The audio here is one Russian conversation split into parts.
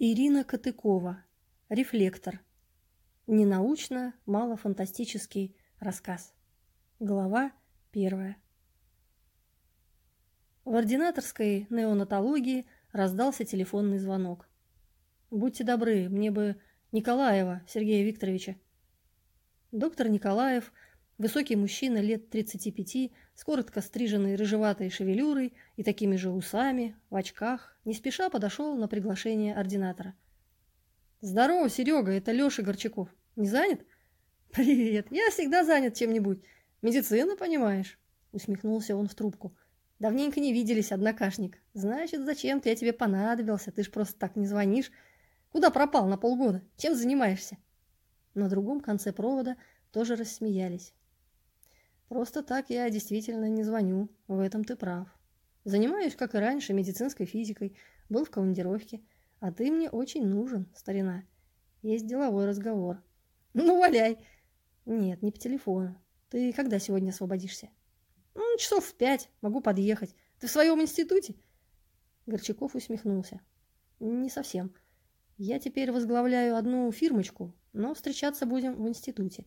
Ирина Катыкова. Рефлектор. Ненаучно, малофантастический рассказ. Глава первая. В ординаторской неонатологии раздался телефонный звонок. «Будьте добры, мне бы Николаева Сергея Викторовича». Доктор Николаев – Высокий мужчина лет 35, с коротко стриженной рыжеватой шевелюрой и такими же усами, в очках, не спеша подошел на приглашение ординатора. «Здорово, Серега, это Леша Горчаков. Не занят?» «Привет, я всегда занят чем-нибудь. Медицина, понимаешь?» Усмехнулся он в трубку. «Давненько не виделись, однокашник. Значит, зачем-то я тебе понадобился, ты ж просто так не звонишь. Куда пропал на полгода? Чем занимаешься?» На другом конце провода тоже рассмеялись. Просто так я действительно не звоню, в этом ты прав. Занимаюсь, как и раньше, медицинской физикой, был в командировке, а ты мне очень нужен, старина. Есть деловой разговор. Ну, валяй. Нет, не по телефону. Ты когда сегодня освободишься? Ну, часов в пять, могу подъехать. Ты в своем институте? Горчаков усмехнулся. Не совсем. Я теперь возглавляю одну фирмочку, но встречаться будем в институте.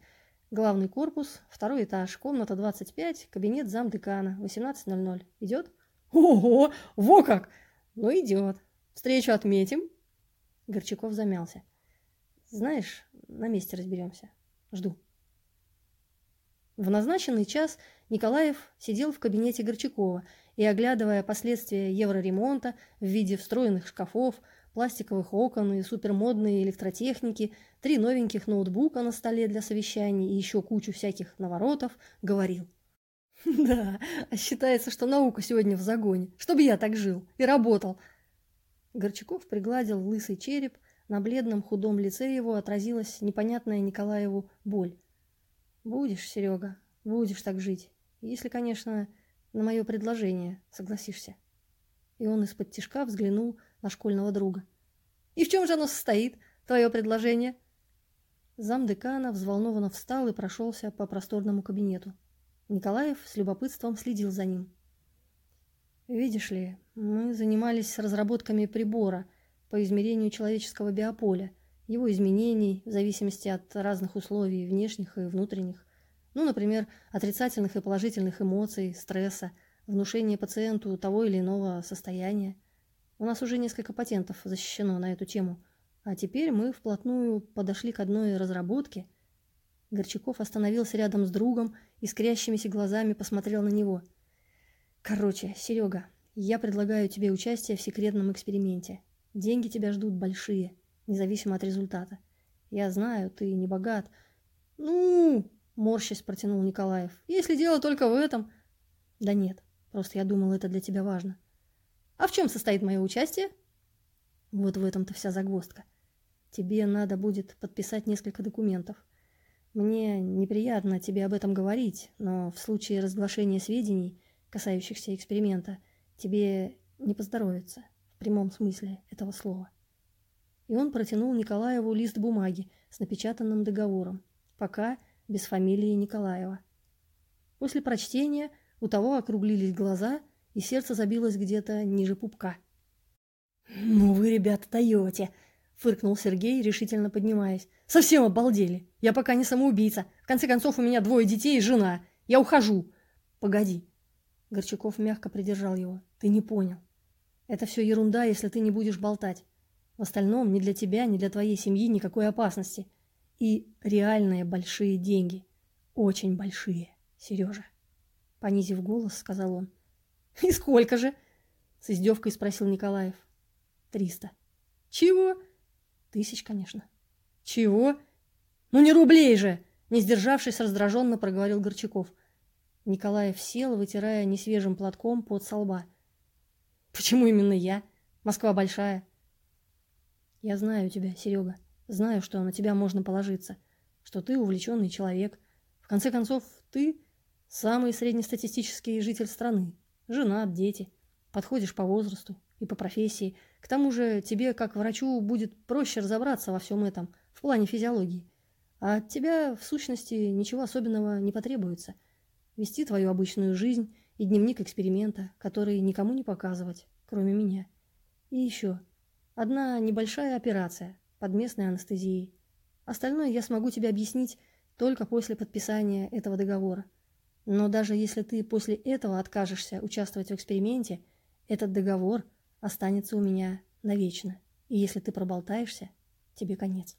Главный корпус, второй этаж, комната 25, кабинет замдекана, 18.00. Идет? Ого, во как! Ну, идет. Встречу отметим. Горчаков замялся. Знаешь, на месте разберемся. Жду. В назначенный час Николаев сидел в кабинете Горчакова и, оглядывая последствия евроремонта в виде встроенных шкафов, пластиковых окон и супермодные электротехники, три новеньких ноутбука на столе для совещаний и еще кучу всяких наворотов, говорил. «Да, а считается, что наука сегодня в загоне, чтобы я так жил и работал». Горчаков пригладил лысый череп, на бледном худом лице его отразилась непонятная Николаеву боль. «Будешь, Серега, будешь так жить, если, конечно, на мое предложение согласишься». И он из-под тишка взглянул на школьного друга. «И в чем же оно состоит, твое предложение?» Замдекана взволнованно встал и прошелся по просторному кабинету. Николаев с любопытством следил за ним. «Видишь ли, мы занимались разработками прибора по измерению человеческого биополя, его изменений в зависимости от разных условий, внешних и внутренних. Ну, например, отрицательных и положительных эмоций, стресса, внушения пациенту того или иного состояния. У нас уже несколько патентов защищено на эту тему. А теперь мы вплотную подошли к одной разработке. Горчаков остановился рядом с другом и скрящимися глазами посмотрел на него. Короче, Серега, я предлагаю тебе участие в секретном эксперименте. Деньги тебя ждут большие, независимо от результата. Я знаю, ты не богат. Ну, морщась протянул Николаев. Если дело только в этом... Да нет, просто я думал, это для тебя важно. А в чем состоит мое участие? Вот в этом-то вся загвоздка. Тебе надо будет подписать несколько документов. Мне неприятно тебе об этом говорить, но в случае разглашения сведений, касающихся эксперимента, тебе не поздоровится в прямом смысле этого слова. И он протянул Николаеву лист бумаги с напечатанным договором, пока без фамилии Николаева. После прочтения у того округлились глаза – и сердце забилось где-то ниже пупка. «Ну вы, ребята, даете!» — фыркнул Сергей, решительно поднимаясь. «Совсем обалдели! Я пока не самоубийца. В конце концов, у меня двое детей и жена. Я ухожу!» «Погоди!» Горчаков мягко придержал его. «Ты не понял. Это все ерунда, если ты не будешь болтать. В остальном ни для тебя, ни для твоей семьи никакой опасности. И реальные большие деньги. Очень большие, Сережа!» Понизив голос, сказал он. «И сколько же?» — с издевкой спросил Николаев. «Триста». «Чего?» «Тысяч, конечно». «Чего?» «Ну не рублей же!» — не сдержавшись, раздраженно проговорил Горчаков. Николаев сел, вытирая несвежим платком под со лба. «Почему именно я? Москва большая». «Я знаю тебя, Серега. Знаю, что на тебя можно положиться. Что ты увлеченный человек. В конце концов, ты самый среднестатистический житель страны. Женат, дети. Подходишь по возрасту и по профессии. К тому же тебе, как врачу, будет проще разобраться во всем этом в плане физиологии. А от тебя, в сущности, ничего особенного не потребуется. Вести твою обычную жизнь и дневник эксперимента, который никому не показывать, кроме меня. И еще. Одна небольшая операция под местной анестезией. Остальное я смогу тебе объяснить только после подписания этого договора. Но даже если ты после этого откажешься участвовать в эксперименте, этот договор останется у меня навечно. И если ты проболтаешься, тебе конец.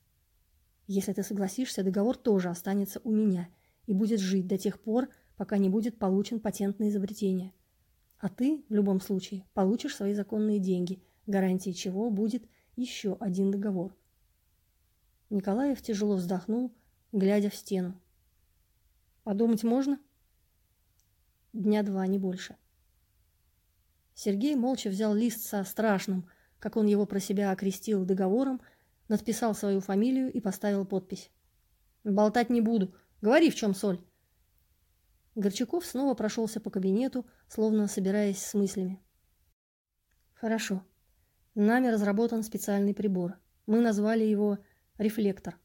Если ты согласишься, договор тоже останется у меня и будет жить до тех пор, пока не будет получен патент на изобретение. А ты, в любом случае, получишь свои законные деньги, гарантией чего будет еще один договор. Николаев тяжело вздохнул, глядя в стену. «Подумать можно?» Дня два, не больше. Сергей молча взял лист со страшным, как он его про себя окрестил, договором, надписал свою фамилию и поставил подпись. «Болтать не буду. Говори, в чем соль». Горчаков снова прошелся по кабинету, словно собираясь с мыслями. «Хорошо. Нами разработан специальный прибор. Мы назвали его рефлектор.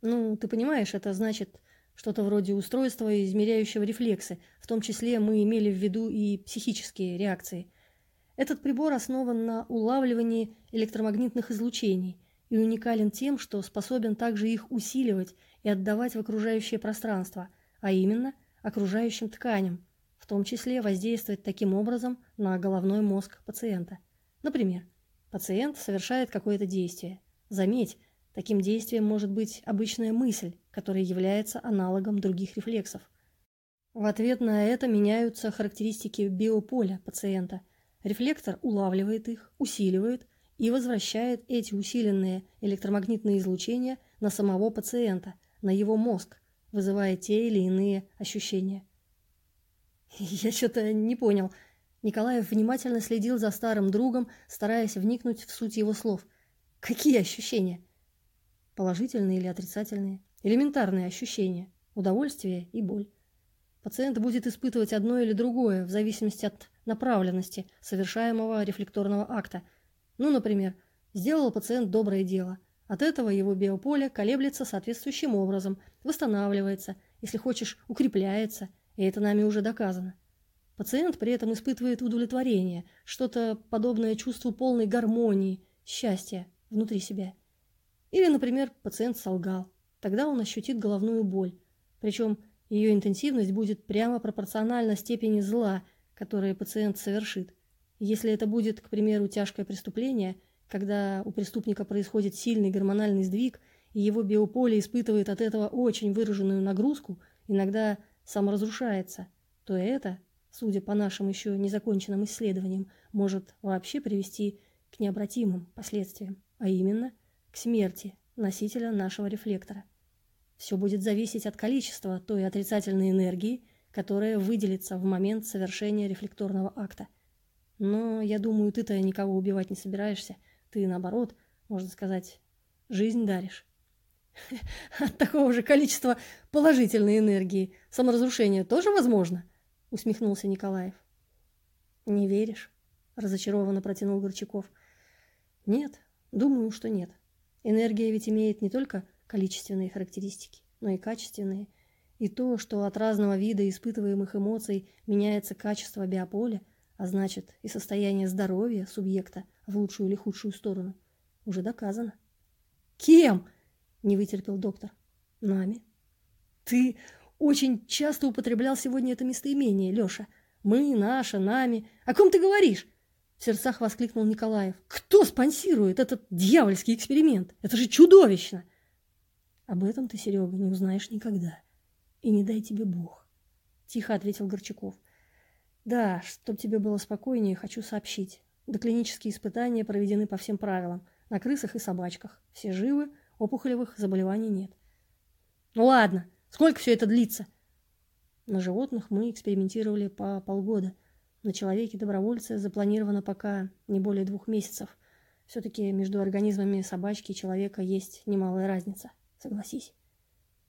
Ну, ты понимаешь, это значит что-то вроде устройства, измеряющего рефлексы. В том числе мы имели в виду и психические реакции. Этот прибор основан на улавливании электромагнитных излучений и уникален тем, что способен также их усиливать и отдавать в окружающее пространство, а именно окружающим тканям, в том числе воздействовать таким образом на головной мозг пациента. Например, пациент совершает какое-то действие. Заметь, таким действием может быть обычная мысль, которая является аналогом других рефлексов. В ответ на это меняются характеристики биополя пациента – Рефлектор улавливает их, усиливает и возвращает эти усиленные электромагнитные излучения на самого пациента, на его мозг, вызывая те или иные ощущения. Я что-то не понял. Николаев внимательно следил за старым другом, стараясь вникнуть в суть его слов. Какие ощущения? Положительные или отрицательные? Элементарные ощущения. Удовольствие и боль. Пациент будет испытывать одно или другое в зависимости от направленности совершаемого рефлекторного акта. Ну, например, сделал пациент доброе дело. От этого его биополе колеблется соответствующим образом, восстанавливается, если хочешь, укрепляется, и это нами уже доказано. Пациент при этом испытывает удовлетворение, что-то подобное чувству полной гармонии, счастья внутри себя. Или, например, пациент солгал. Тогда он ощутит головную боль. Причем ее интенсивность будет прямо пропорциональна степени зла, которое пациент совершит. Если это будет, к примеру, тяжкое преступление, когда у преступника происходит сильный гормональный сдвиг, и его биополе испытывает от этого очень выраженную нагрузку, иногда саморазрушается, то это, судя по нашим еще незаконченным исследованиям, может вообще привести к необратимым последствиям, а именно к смерти носителя нашего рефлектора. Все будет зависеть от количества той отрицательной энергии, которая выделится в момент совершения рефлекторного акта. Но, я думаю, ты-то никого убивать не собираешься. Ты, наоборот, можно сказать, жизнь даришь. От такого же количества положительной энергии саморазрушение тоже возможно? Усмехнулся Николаев. Не веришь? Разочарованно протянул Горчаков. Нет, думаю, что нет. Энергия ведь имеет не только количественные характеристики, но и качественные. И то, что от разного вида испытываемых эмоций меняется качество биополя, а значит и состояние здоровья субъекта в лучшую или худшую сторону, уже доказано. «Кем?» – не вытерпел доктор. «Нами». «Ты очень часто употреблял сегодня это местоимение, Леша. Мы, наша, нами. О ком ты говоришь?» В сердцах воскликнул Николаев. «Кто спонсирует этот дьявольский эксперимент? Это же чудовищно!» Об этом ты, Серега, не узнаешь никогда. И не дай тебе Бог. Тихо ответил Горчаков. Да, чтоб тебе было спокойнее, хочу сообщить. Доклинические испытания проведены по всем правилам. На крысах и собачках. Все живы, опухолевых заболеваний нет. Ну ладно, сколько все это длится? На животных мы экспериментировали по полгода. На человеке добровольцы запланировано пока не более двух месяцев. Все-таки между организмами собачки и человека есть немалая разница. Согласись.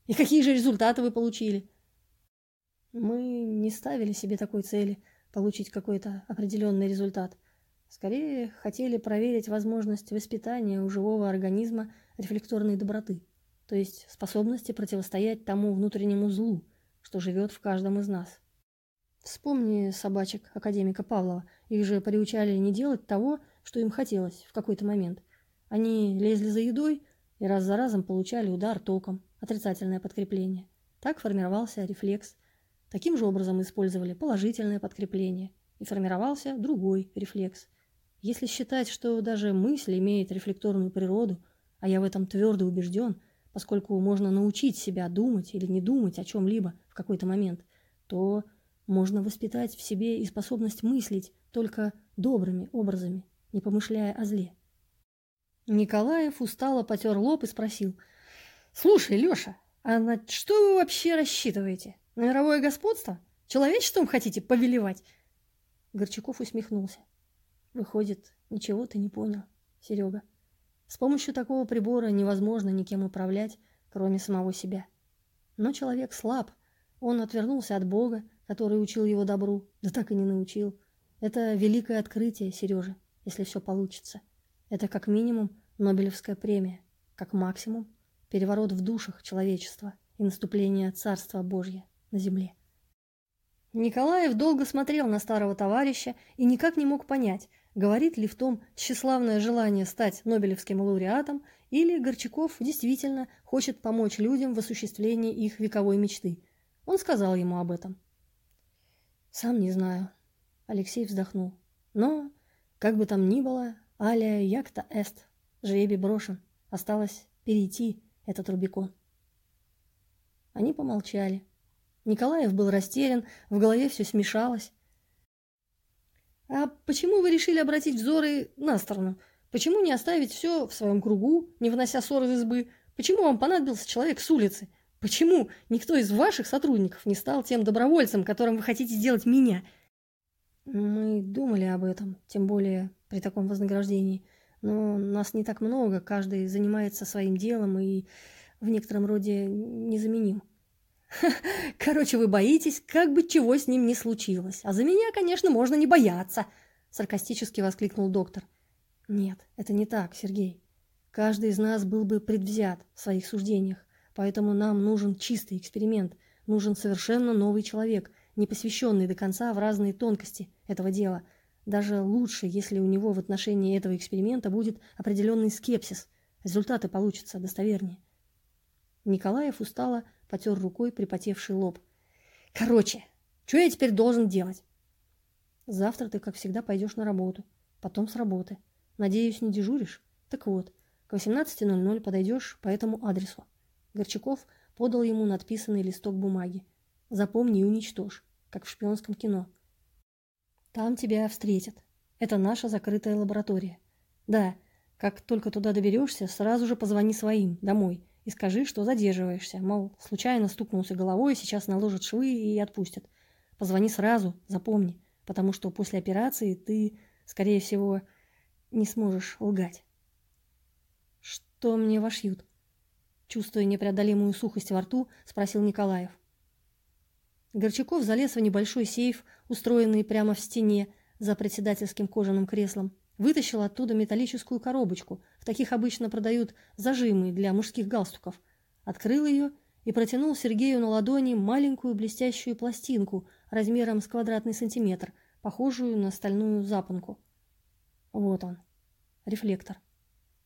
И какие же результаты вы получили? Мы не ставили себе такой цели получить какой-то определенный результат. Скорее, хотели проверить возможность воспитания у живого организма рефлекторной доброты, то есть способности противостоять тому внутреннему злу, что живет в каждом из нас. Вспомни собачек академика Павлова. Их же приучали не делать того, что им хотелось в какой-то момент – Они лезли за едой и раз за разом получали удар током, отрицательное подкрепление. Так формировался рефлекс. Таким же образом использовали положительное подкрепление, и формировался другой рефлекс. Если считать, что даже мысль имеет рефлекторную природу, а я в этом твердо убежден, поскольку можно научить себя думать или не думать о чем-либо в какой-то момент, то можно воспитать в себе и способность мыслить только добрыми образами, не помышляя о зле. Николаев устало потер лоб и спросил. «Слушай, Леша, а на что вы вообще рассчитываете? На мировое господство? Человечеством хотите повелевать?» Горчаков усмехнулся. «Выходит, ничего ты не понял, Серега. С помощью такого прибора невозможно никем управлять, кроме самого себя. Но человек слаб. Он отвернулся от Бога, который учил его добру, да так и не научил. Это великое открытие, Сережа, если все получится. Это как минимум Нобелевская премия, как максимум переворот в душах человечества и наступление Царства Божье на земле. Николаев долго смотрел на старого товарища и никак не мог понять, говорит ли в том тщеславное желание стать Нобелевским лауреатом или Горчаков действительно хочет помочь людям в осуществлении их вековой мечты. Он сказал ему об этом. «Сам не знаю», — Алексей вздохнул. «Но, как бы там ни было, аля якта эст, жребий брошен, осталось перейти этот Рубикон». Они помолчали. Николаев был растерян, в голове все смешалось. «А почему вы решили обратить взоры на сторону? Почему не оставить все в своем кругу, не внося ссор из избы? Почему вам понадобился человек с улицы? Почему никто из ваших сотрудников не стал тем добровольцем, которым вы хотите сделать меня? Мы думали об этом, тем более при таком вознаграждении. Но нас не так много, каждый занимается своим делом и в некотором роде незаменим. Короче, вы боитесь, как бы чего с ним не случилось. А за меня, конечно, можно не бояться, саркастически воскликнул доктор. Нет, это не так, Сергей. Каждый из нас был бы предвзят в своих суждениях. Поэтому нам нужен чистый эксперимент, нужен совершенно новый человек, не посвященный до конца в разные тонкости этого дела. Даже лучше, если у него в отношении этого эксперимента будет определенный скепсис. Результаты получатся достовернее. Николаев устало потер рукой припотевший лоб. «Короче, что я теперь должен делать?» «Завтра ты, как всегда, пойдешь на работу. Потом с работы. Надеюсь, не дежуришь? Так вот, к 18.00 подойдешь по этому адресу. Горчаков подал ему надписанный листок бумаги. «Запомни и уничтожь, как в шпионском кино. Там тебя встретят. Это наша закрытая лаборатория. Да, как только туда доберешься, сразу же позвони своим, домой, и скажи, что задерживаешься, мол, случайно стукнулся головой, сейчас наложат швы и отпустят. Позвони сразу, запомни, потому что после операции ты, скорее всего, не сможешь лгать. Что мне вошьют? Чувствуя непреодолимую сухость во рту, спросил Николаев. Горчаков залез в небольшой сейф, устроенный прямо в стене за председательским кожаным креслом, вытащил оттуда металлическую коробочку, в таких обычно продают зажимы для мужских галстуков, открыл ее и протянул Сергею на ладони маленькую блестящую пластинку размером с квадратный сантиметр, похожую на стальную запонку. Вот он, рефлектор.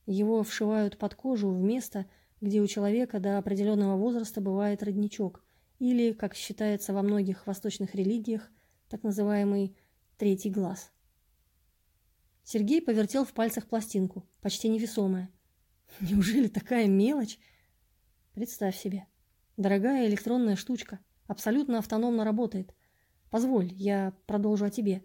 Его вшивают под кожу в место, где у человека до определенного возраста бывает родничок, или, как считается во многих восточных религиях, так называемый третий глаз. Сергей повертел в пальцах пластинку, почти невесомая. Неужели такая мелочь? Представь себе. Дорогая электронная штучка, абсолютно автономно работает. Позволь, я продолжу о тебе.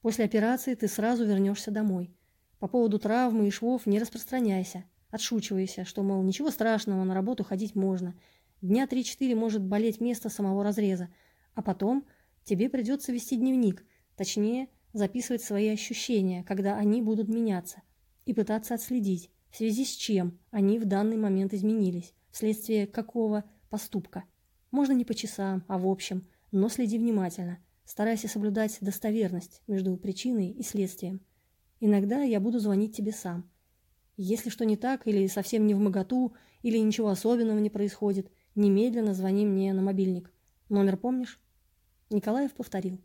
После операции ты сразу вернешься домой. По поводу травмы и швов не распространяйся. Отшучивайся, что, мол, ничего страшного, на работу ходить можно. Дня три-четыре может болеть место самого разреза. А потом тебе придется вести дневник, точнее, записывать свои ощущения, когда они будут меняться, и пытаться отследить, в связи с чем они в данный момент изменились, вследствие какого поступка. Можно не по часам, а в общем, но следи внимательно, старайся соблюдать достоверность между причиной и следствием. Иногда я буду звонить тебе сам – если что не так, или совсем не в моготу, или ничего особенного не происходит, немедленно звони мне на мобильник. Номер помнишь? Николаев повторил.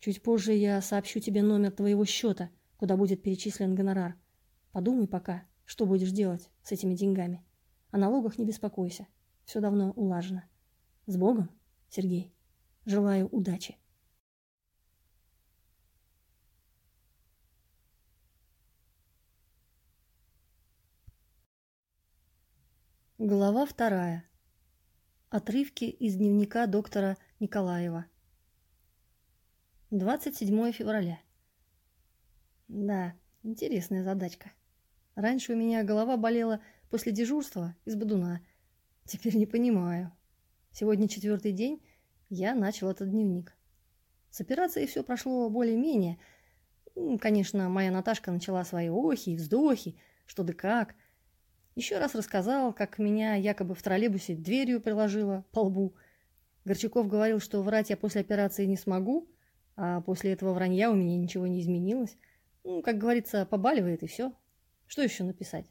Чуть позже я сообщу тебе номер твоего счета, куда будет перечислен гонорар. Подумай пока, что будешь делать с этими деньгами. О налогах не беспокойся. Все давно улажено. С Богом, Сергей. Желаю удачи. Глава вторая. Отрывки из дневника доктора Николаева. 27 февраля. Да, интересная задачка. Раньше у меня голова болела после дежурства из Бадуна. Теперь не понимаю. Сегодня четвертый день, я начал этот дневник. С операцией все прошло более-менее. Конечно, моя Наташка начала свои охи и вздохи, что да как. Еще раз рассказал, как меня якобы в троллейбусе дверью приложила по лбу. Горчаков говорил, что врать я после операции не смогу, а после этого вранья у меня ничего не изменилось. Ну, как говорится, побаливает и все. Что еще написать?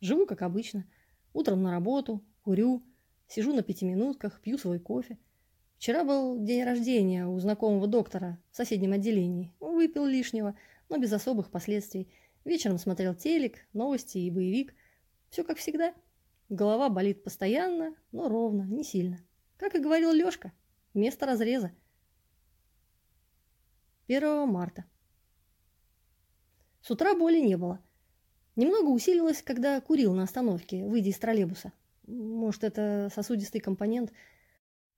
Живу как обычно. Утром на работу, курю, сижу на пятиминутках, пью свой кофе. Вчера был день рождения у знакомого доктора в соседнем отделении. Выпил лишнего, но без особых последствий. Вечером смотрел телек, новости и боевик. Все как всегда. Голова болит постоянно, но ровно, не сильно. Как и говорил Лешка, место разреза. 1 марта. С утра боли не было. Немного усилилась, когда курил на остановке, выйдя из троллейбуса. Может, это сосудистый компонент.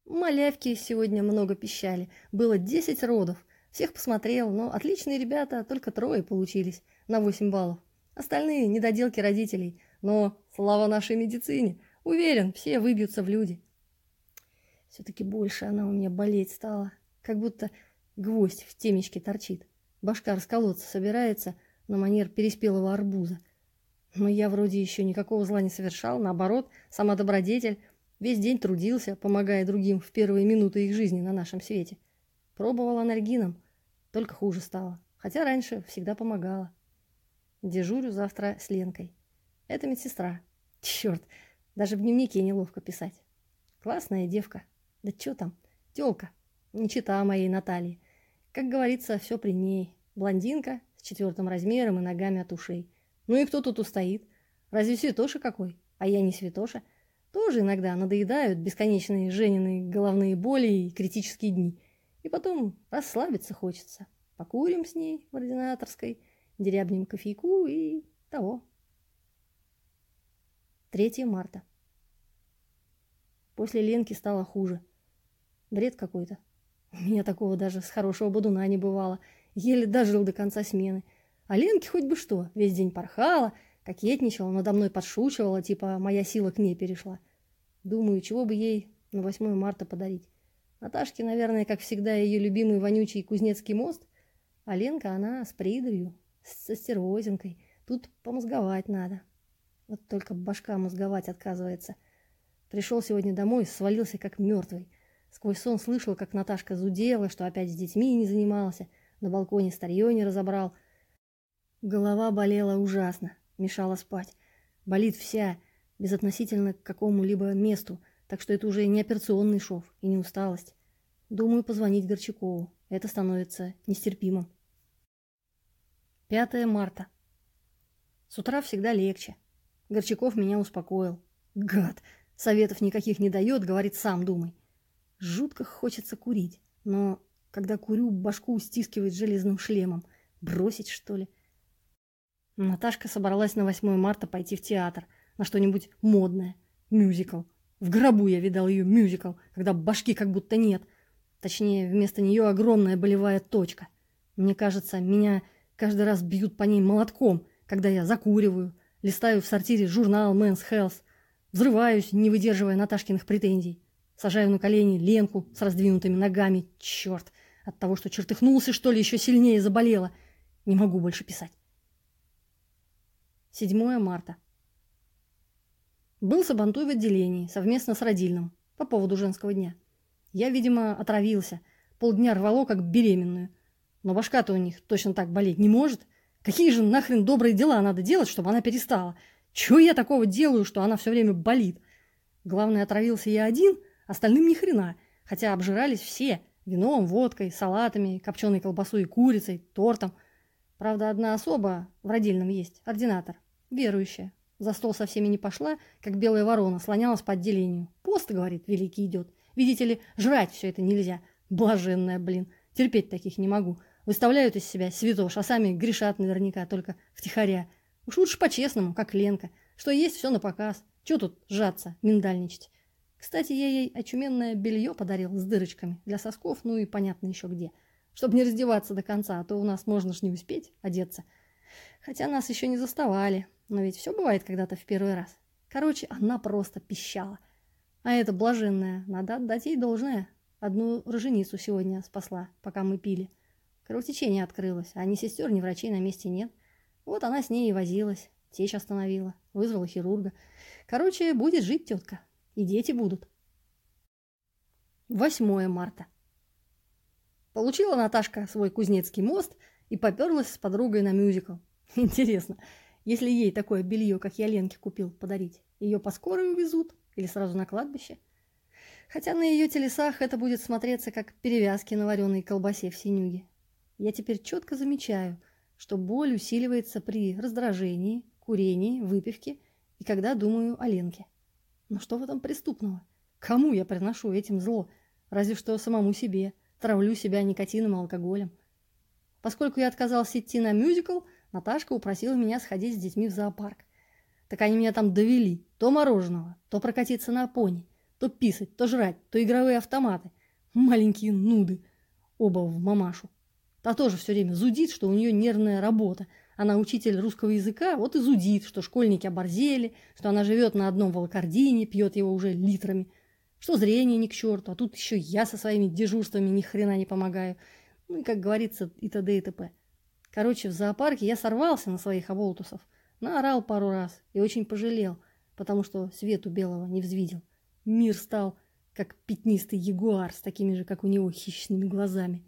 Малявки сегодня много пищали. Было 10 родов. Всех посмотрел, но отличные ребята, только трое получились на 8 баллов. Остальные недоделки родителей. Но слава нашей медицине. Уверен, все выбьются в люди. Все-таки больше она у меня болеть стала. Как будто гвоздь в темечке торчит. Башка расколоться собирается – на манер переспелого арбуза. Но я вроде еще никакого зла не совершал, наоборот, сама добродетель, весь день трудился, помогая другим в первые минуты их жизни на нашем свете. Пробовал анальгином, только хуже стало, хотя раньше всегда помогала. Дежурю завтра с Ленкой. Это медсестра. Черт, даже в дневнике неловко писать. Классная девка. Да что там, тёлка, не чита моей Натальи. Как говорится, все при ней. Блондинка, с четвертым размером и ногами от ушей. Ну и кто тут устоит? Разве святоша какой? А я не святоша. Тоже иногда надоедают бесконечные Жениные головные боли и критические дни. И потом расслабиться хочется. Покурим с ней в ординаторской, дерябнем кофейку и того. 3 марта. После Ленки стало хуже. Бред какой-то. У меня такого даже с хорошего бодуна не бывало – Еле дожил до конца смены. А Ленке хоть бы что, весь день порхала, кокетничала, надо мной подшучивала, типа моя сила к ней перешла. Думаю, чего бы ей на 8 марта подарить. Наташке, наверное, как всегда, ее любимый вонючий Кузнецкий мост, а Ленка, она с придурью, со стервозинкой. Тут помозговать надо. Вот только башка мозговать отказывается. Пришел сегодня домой, свалился как мертвый. Сквозь сон слышал, как Наташка зудела, что опять с детьми не занимался – на балконе старье не разобрал. Голова болела ужасно, мешала спать. Болит вся, безотносительно к какому-либо месту, так что это уже не операционный шов и не усталость. Думаю позвонить Горчакову. Это становится нестерпимым. 5 марта. С утра всегда легче. Горчаков меня успокоил. Гад! Советов никаких не дает, говорит, сам думай. Жутко хочется курить, но когда курю, башку стискивает железным шлемом. Бросить, что ли? Наташка собралась на 8 марта пойти в театр, на что-нибудь модное. Мюзикл. В гробу я видал ее мюзикл, когда башки как будто нет. Точнее, вместо нее огромная болевая точка. Мне кажется, меня каждый раз бьют по ней молотком, когда я закуриваю, листаю в сортире журнал Men's Health, взрываюсь, не выдерживая Наташкиных претензий. Сажаю на колени Ленку с раздвинутыми ногами. Черт! От того, что чертыхнулся, что ли, еще сильнее заболела. Не могу больше писать. 7 марта. Был сабантуй в отделении совместно с родильным по поводу женского дня. Я, видимо, отравился. Полдня рвало, как беременную. Но башка-то у них точно так болеть не может. Какие же нахрен добрые дела надо делать, чтобы она перестала? Чего я такого делаю, что она все время болит? Главное, отравился я один – Остальным ни хрена, хотя обжирались все вином, водкой, салатами, копченой колбасой и курицей, тортом. Правда, одна особа в родильном есть, ординатор. Верующая. За стол со всеми не пошла, как белая ворона, слонялась по отделению. Пост, говорит, великий идет. Видите ли, жрать все это нельзя. Блаженная, блин. Терпеть таких не могу. Выставляют из себя святош, а сами грешат наверняка, только втихаря. Уж лучше по-честному, как Ленка. Что есть, все на показ. Чего тут сжаться, миндальничать? Кстати, я ей очуменное белье подарил с дырочками для сосков, ну и понятно еще где. Чтобы не раздеваться до конца, а то у нас можно ж не успеть одеться. Хотя нас еще не заставали. Но ведь все бывает когда-то в первый раз. Короче, она просто пищала. А эта блаженная, надо отдать ей должное. Одну роженицу сегодня спасла, пока мы пили. Кровотечение открылось, а ни сестер, ни врачей на месте нет. Вот она с ней и возилась. Течь остановила, вызвала хирурга. Короче, будет жить тетка. И дети будут. 8 марта. Получила Наташка свой Кузнецкий мост и поперлась с подругой на мюзикл. Интересно, если ей такое белье, как я Ленке купил, подарить, ее по скорой увезут или сразу на кладбище? Хотя на ее телесах это будет смотреться, как перевязки на вареной колбасе в синюге. Я теперь четко замечаю, что боль усиливается при раздражении, курении, выпивке и когда думаю о Ленке. Но что в этом преступного? Кому я приношу этим зло? Разве что самому себе. Травлю себя никотином и алкоголем. Поскольку я отказался идти на мюзикл, Наташка упросила меня сходить с детьми в зоопарк. Так они меня там довели. То мороженого, то прокатиться на пони, то писать, то жрать, то игровые автоматы. Маленькие нуды. Оба в мамашу. Та тоже все время зудит, что у нее нервная работа. Она учитель русского языка, вот и зудит, что школьники оборзели, что она живет на одном волокордине, пьет его уже литрами. Что зрение ни к черту, а тут еще я со своими дежурствами ни хрена не помогаю. Ну и, как говорится, и т.д. и т.п. Короче, в зоопарке я сорвался на своих оболтусов, наорал пару раз и очень пожалел, потому что свету белого не взвидел. Мир стал как пятнистый ягуар с такими же, как у него, хищными глазами.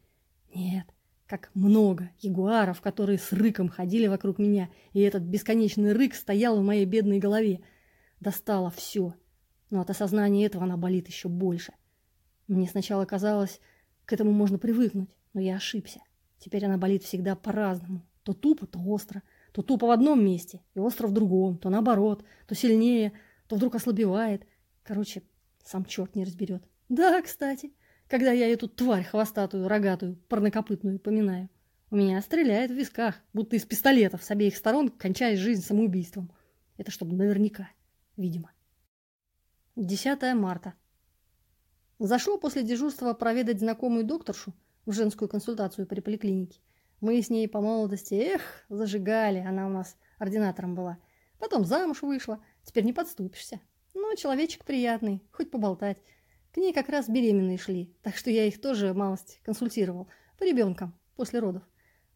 Нет, как много ягуаров, которые с рыком ходили вокруг меня, и этот бесконечный рык стоял в моей бедной голове. Достало все. Но от осознания этого она болит еще больше. Мне сначала казалось, к этому можно привыкнуть, но я ошибся. Теперь она болит всегда по-разному. То тупо, то остро. То тупо в одном месте и остро в другом. То наоборот. То сильнее, то вдруг ослабевает. Короче, сам черт не разберет. Да, кстати, когда я эту тварь хвостатую, рогатую, парнокопытную поминаю. У меня стреляет в висках, будто из пистолетов с обеих сторон, кончая жизнь самоубийством. Это чтобы наверняка, видимо. 10 марта. Зашло после дежурства проведать знакомую докторшу, в женскую консультацию при поликлинике. Мы с ней по молодости, эх, зажигали, она у нас ординатором была. Потом замуж вышла, теперь не подступишься. Но человечек приятный, хоть поболтать. К ней как раз беременные шли, так что я их тоже малость консультировал, по ребенкам, после родов.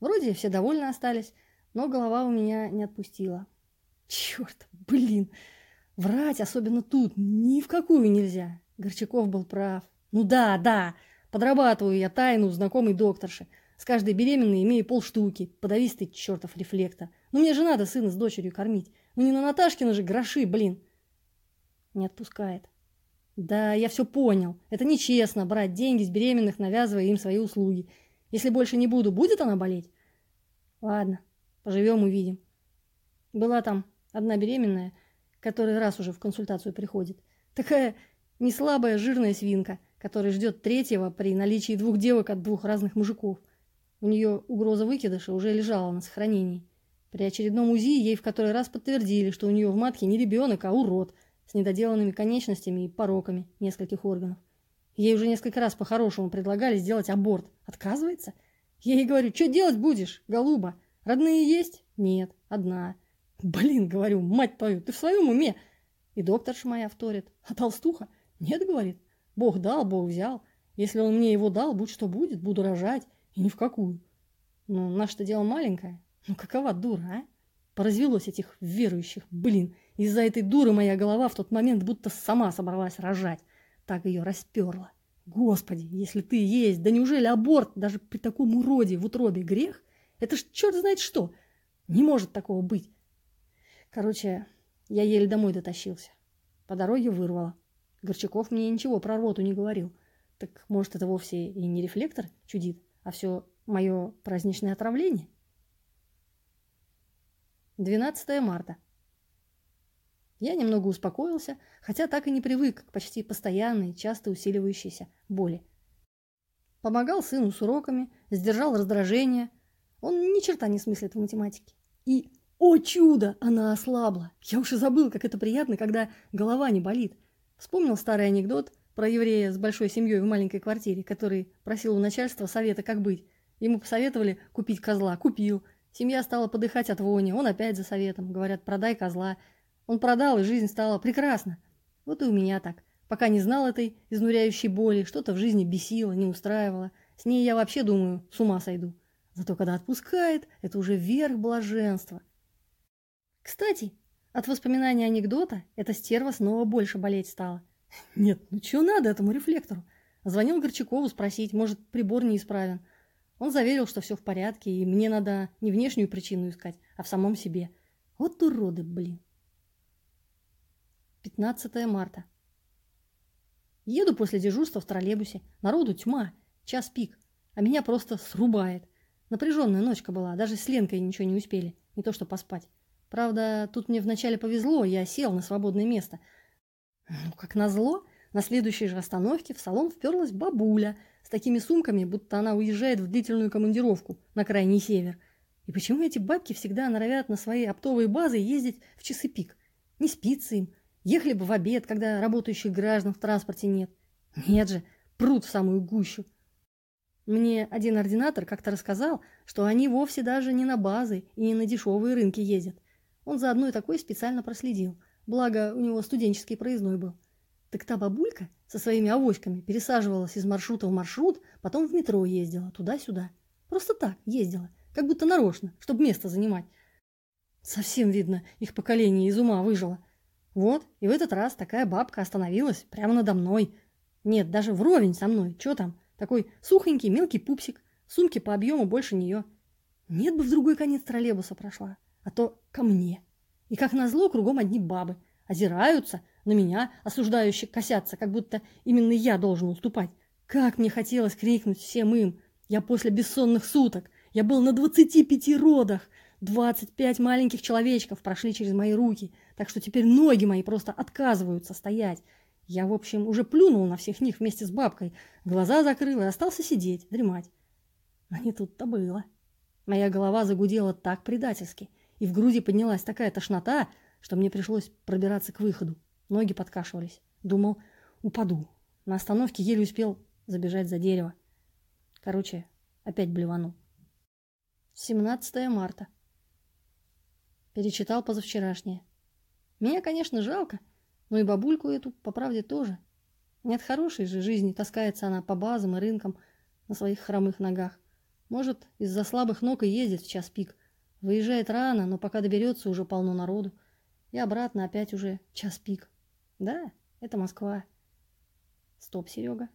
Вроде все довольны остались, но голова у меня не отпустила. Черт, блин, врать, особенно тут, ни в какую нельзя. Горчаков был прав. Ну да, да, Подрабатываю я тайну знакомой докторши. С каждой беременной имею полштуки. Подавистый чертов рефлектор. Ну мне же надо сына с дочерью кормить. Ну не на Наташкина же гроши, блин. Не отпускает. Да, я все понял. Это нечестно брать деньги с беременных, навязывая им свои услуги. Если больше не буду, будет она болеть? Ладно, поживем увидим. Была там одна беременная, который раз уже в консультацию приходит. Такая неслабая жирная свинка который ждет третьего при наличии двух девок от двух разных мужиков. У нее угроза выкидыша уже лежала на сохранении. При очередном УЗИ ей в который раз подтвердили, что у нее в матке не ребенок, а урод с недоделанными конечностями и пороками нескольких органов. Ей уже несколько раз по-хорошему предлагали сделать аборт. Отказывается? Я ей говорю, что делать будешь, голуба? Родные есть? Нет, одна. Блин, говорю, мать твою, ты в своем уме? И докторша моя вторит. А толстуха? Нет, говорит. Бог дал, Бог взял. Если он мне его дал, будь что будет, буду рожать. И ни в какую. Ну, наше-то дело маленькое. Ну, какова дура, а? Поразвелось этих верующих. Блин, из-за этой дуры моя голова в тот момент будто сама собралась рожать. Так ее расперла. Господи, если ты есть, да неужели аборт даже при таком уроде в утробе грех? Это ж черт знает что. Не может такого быть. Короче, я еле домой дотащился. По дороге вырвала. Горчаков мне ничего про рвоту не говорил. Так может, это вовсе и не рефлектор чудит, а все мое праздничное отравление? 12 марта. Я немного успокоился, хотя так и не привык к почти постоянной, часто усиливающейся боли. Помогал сыну с уроками, сдержал раздражение. Он ни черта не смыслит в математике. И, о чудо, она ослабла. Я уж и забыл, как это приятно, когда голова не болит. Вспомнил старый анекдот про еврея с большой семьей в маленькой квартире, который просил у начальства совета, как быть. Ему посоветовали купить козла. Купил. Семья стала подыхать от вони. Он опять за советом. Говорят, продай козла. Он продал, и жизнь стала прекрасна. Вот и у меня так. Пока не знал этой изнуряющей боли, что-то в жизни бесило, не устраивало. С ней я вообще, думаю, с ума сойду. Зато когда отпускает, это уже верх блаженства. Кстати, от воспоминания анекдота эта стерва снова больше болеть стала. Нет, ну чего надо этому рефлектору? Звонил Горчакову спросить, может, прибор неисправен. Он заверил, что все в порядке, и мне надо не внешнюю причину искать, а в самом себе. Вот уроды, блин. 15 марта. Еду после дежурства в троллейбусе. Народу тьма, час пик. А меня просто срубает. Напряженная ночка была, даже с Ленкой ничего не успели. Не то что поспать. Правда, тут мне вначале повезло, я сел на свободное место. Ну, как назло, на следующей же остановке в салон вперлась бабуля с такими сумками, будто она уезжает в длительную командировку на крайний север. И почему эти бабки всегда норовят на свои оптовые базы ездить в часы пик? Не спится им, Ехали бы в обед, когда работающих граждан в транспорте нет. Нет же, прут в самую гущу. Мне один ординатор как-то рассказал, что они вовсе даже не на базы и не на дешевые рынки ездят. Он за одной такой специально проследил. Благо, у него студенческий проездной был. Так та бабулька со своими авоськами пересаживалась из маршрута в маршрут, потом в метро ездила, туда-сюда. Просто так ездила, как будто нарочно, чтобы место занимать. Совсем видно, их поколение из ума выжило. Вот, и в этот раз такая бабка остановилась прямо надо мной. Нет, даже вровень со мной. Чё там? Такой сухонький мелкий пупсик. Сумки по объему больше нее. Нет бы в другой конец троллейбуса прошла. А то ко мне. И как назло, кругом одни бабы. Озираются, на меня осуждающие косятся, как будто именно я должен уступать. Как мне хотелось крикнуть всем им. Я после бессонных суток. Я был на двадцати пяти родах. Двадцать пять маленьких человечков прошли через мои руки, так что теперь ноги мои просто отказываются стоять. Я, в общем, уже плюнул на всех них вместе с бабкой, глаза закрыл и остался сидеть, дремать. А не тут-то было. Моя голова загудела так предательски, и в груди поднялась такая тошнота, что мне пришлось пробираться к выходу. Ноги подкашивались. Думал, упаду. На остановке еле успел забежать за дерево. Короче, опять блеванул. 17 марта. Перечитал позавчерашнее. Меня, конечно, жалко, но и бабульку эту, по правде, тоже. Нет хорошей же жизни, таскается она по базам и рынкам на своих хромых ногах. Может, из-за слабых ног и ездит в час пик. Выезжает рано, но пока доберется, уже полно народу. И обратно опять уже час пик. Да, это Москва. Стоп, Серега.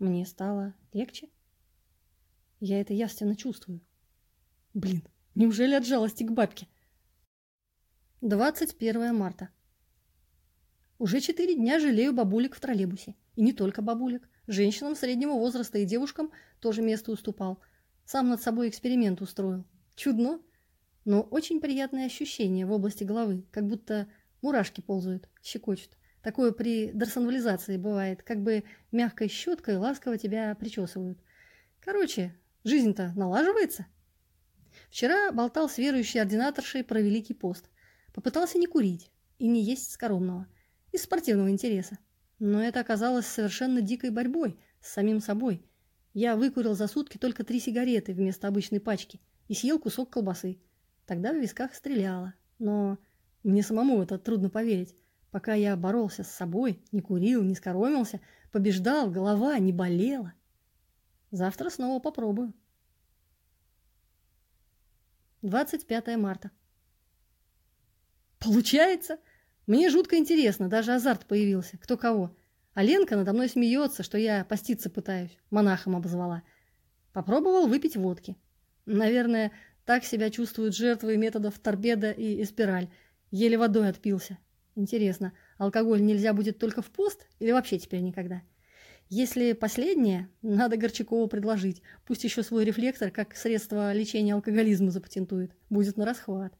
Мне стало легче. Я это явственно чувствую. Блин, Неужели от жалости к бабке? 21 марта. Уже четыре дня жалею бабулек в троллейбусе. И не только бабулек. Женщинам среднего возраста и девушкам тоже место уступал. Сам над собой эксперимент устроил. Чудно, но очень приятное ощущение в области головы, как будто мурашки ползают, щекочут. Такое при дарсонвализации бывает, как бы мягкой щеткой ласково тебя причесывают. Короче, жизнь-то налаживается. Вчера болтал с верующей ординаторшей про Великий пост. Попытался не курить и не есть скоромного. Из спортивного интереса. Но это оказалось совершенно дикой борьбой с самим собой. Я выкурил за сутки только три сигареты вместо обычной пачки и съел кусок колбасы. Тогда в висках стреляло. Но мне самому это трудно поверить. Пока я боролся с собой, не курил, не скоромился, побеждал, голова не болела. Завтра снова попробую. 25 марта. Получается? Мне жутко интересно, даже азарт появился. Кто кого. А Ленка надо мной смеется, что я поститься пытаюсь. Монахом обозвала. Попробовал выпить водки. Наверное, так себя чувствуют жертвы методов торпеда и эспираль. Еле водой отпился. Интересно, алкоголь нельзя будет только в пост или вообще теперь никогда? — если последнее, надо Горчакову предложить. Пусть еще свой рефлектор, как средство лечения алкоголизма, запатентует. Будет на расхват.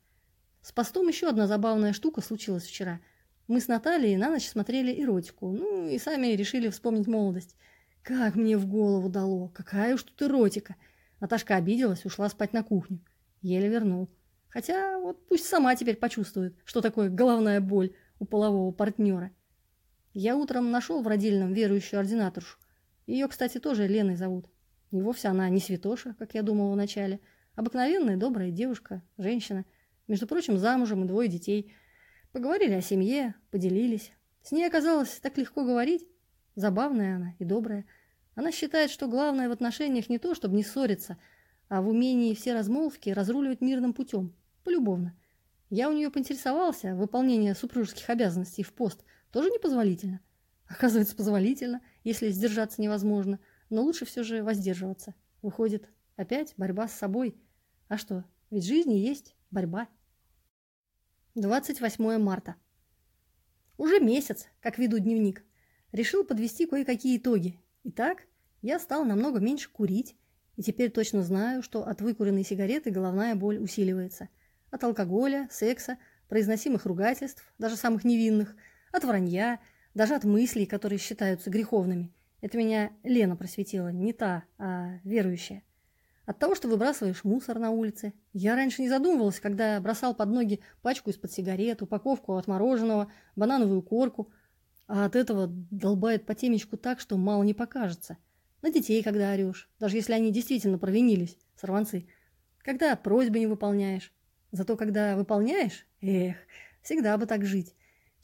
С постом еще одна забавная штука случилась вчера. Мы с Натальей на ночь смотрели эротику, ну и сами решили вспомнить молодость. Как мне в голову дало, какая уж тут эротика. Наташка обиделась, ушла спать на кухню. Еле вернул. Хотя вот пусть сама теперь почувствует, что такое головная боль у полового партнера. Я утром нашел в родильном верующую ординаторшу. Ее, кстати, тоже Леной зовут. И вовсе она не святоша, как я думал вначале. Обыкновенная, добрая девушка, женщина. Между прочим, замужем и двое детей. Поговорили о семье, поделились. С ней оказалось так легко говорить. Забавная она и добрая. Она считает, что главное в отношениях не то, чтобы не ссориться, а в умении все размолвки разруливать мирным путем, полюбовно. Я у нее поинтересовался, выполнение супружеских обязанностей в пост тоже непозволительно. Оказывается, позволительно, если сдержаться невозможно, но лучше все же воздерживаться. Выходит, опять борьба с собой. А что, ведь в жизни есть борьба. 28 марта. Уже месяц, как веду дневник. Решил подвести кое-какие итоги. Итак, я стал намного меньше курить, и теперь точно знаю, что от выкуренной сигареты головная боль усиливается. От алкоголя, секса, произносимых ругательств, даже самых невинных, от вранья, даже от мыслей, которые считаются греховными. Это меня Лена просветила, не та, а верующая. От того, что выбрасываешь мусор на улице. Я раньше не задумывалась, когда бросал под ноги пачку из-под сигарет, упаковку от мороженого, банановую корку. А от этого долбает по темечку так, что мало не покажется. На детей, когда орешь, даже если они действительно провинились, сорванцы. Когда просьбы не выполняешь. Зато когда выполняешь, эх, всегда бы так жить.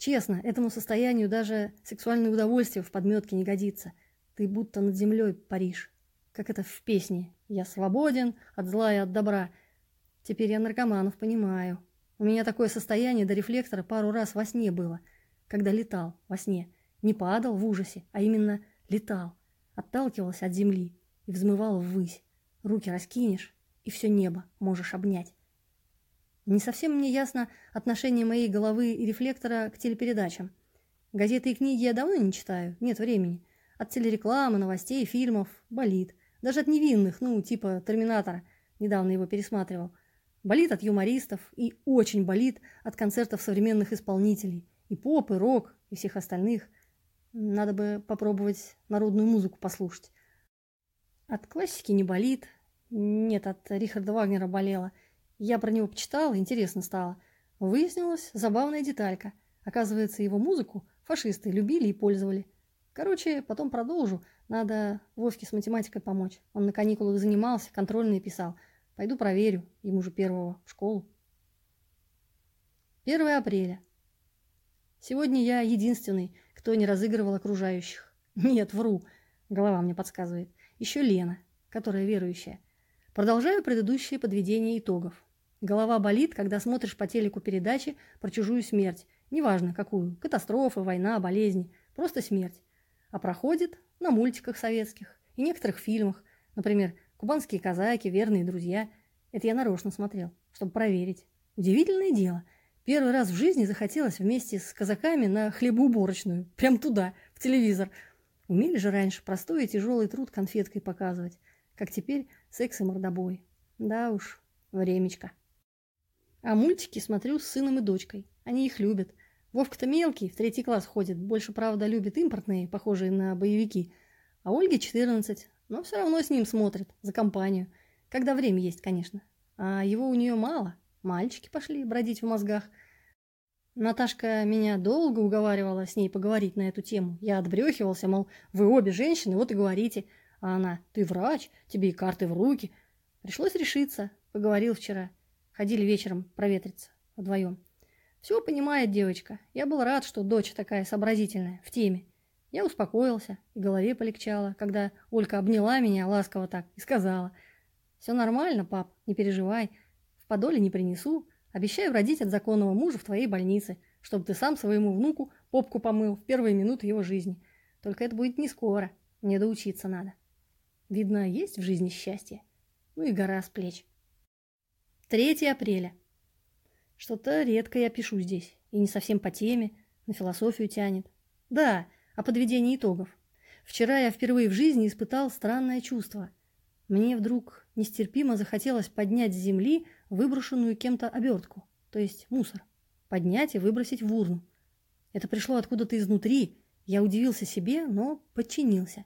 Честно, этому состоянию даже сексуальное удовольствие в подметке не годится. Ты будто над землей паришь. Как это в песне «Я свободен от зла и от добра». Теперь я наркоманов понимаю. У меня такое состояние до рефлектора пару раз во сне было, когда летал во сне. Не падал в ужасе, а именно летал. Отталкивался от земли и взмывал ввысь. Руки раскинешь, и все небо можешь обнять. Не совсем мне ясно отношение моей головы и рефлектора к телепередачам. Газеты и книги я давно не читаю, нет времени. От телерекламы, новостей, фильмов болит. Даже от невинных, ну, типа «Терминатора», недавно его пересматривал. Болит от юмористов и очень болит от концертов современных исполнителей. И поп, и рок, и всех остальных. Надо бы попробовать народную музыку послушать. От классики не болит. Нет, от Рихарда Вагнера болела – я про него почитала, интересно стало. Выяснилась забавная деталька. Оказывается, его музыку фашисты любили и пользовали. Короче, потом продолжу. Надо Вовке с математикой помочь. Он на каникулах занимался, контрольные писал. Пойду проверю, ему же первого в школу. 1 апреля. Сегодня я единственный, кто не разыгрывал окружающих. Нет, вру. Голова мне подсказывает. Еще Лена, которая верующая. Продолжаю предыдущее подведение итогов. Голова болит, когда смотришь по телеку передачи про чужую смерть. Неважно какую. Катастрофа, война, болезни. Просто смерть. А проходит на мультиках советских и некоторых фильмах. Например, «Кубанские казаки», «Верные друзья». Это я нарочно смотрел, чтобы проверить. Удивительное дело. Первый раз в жизни захотелось вместе с казаками на хлебоуборочную. Прям туда, в телевизор. Умели же раньше простой и тяжелый труд конфеткой показывать. Как теперь секс и мордобой. Да уж, времечко. А мультики смотрю с сыном и дочкой. Они их любят. Вовка-то мелкий, в третий класс ходит. Больше, правда, любит импортные, похожие на боевики. А Ольге 14, но все равно с ним смотрит, за компанию. Когда время есть, конечно. А его у нее мало. Мальчики пошли бродить в мозгах. Наташка меня долго уговаривала с ней поговорить на эту тему. Я отбрехивался, мол, вы обе женщины, вот и говорите. А она, ты врач, тебе и карты в руки. Пришлось решиться. Поговорил вчера. Ходили вечером проветриться вдвоем. Все понимает девочка. Я был рад, что дочь такая сообразительная, в теме. Я успокоился, и голове полегчало, когда Олька обняла меня ласково так и сказала. «Все нормально, пап, не переживай. В подоле не принесу. Обещаю родить от законного мужа в твоей больнице, чтобы ты сам своему внуку попку помыл в первые минуты его жизни. Только это будет не скоро. Мне доучиться надо. Видно, есть в жизни счастье. Ну и гора с плеч». 3 апреля. Что-то редко я пишу здесь, и не совсем по теме, на философию тянет. Да, о подведении итогов. Вчера я впервые в жизни испытал странное чувство. Мне вдруг нестерпимо захотелось поднять с земли выброшенную кем-то обертку. то есть мусор, поднять и выбросить в урну. Это пришло откуда-то изнутри. Я удивился себе, но подчинился.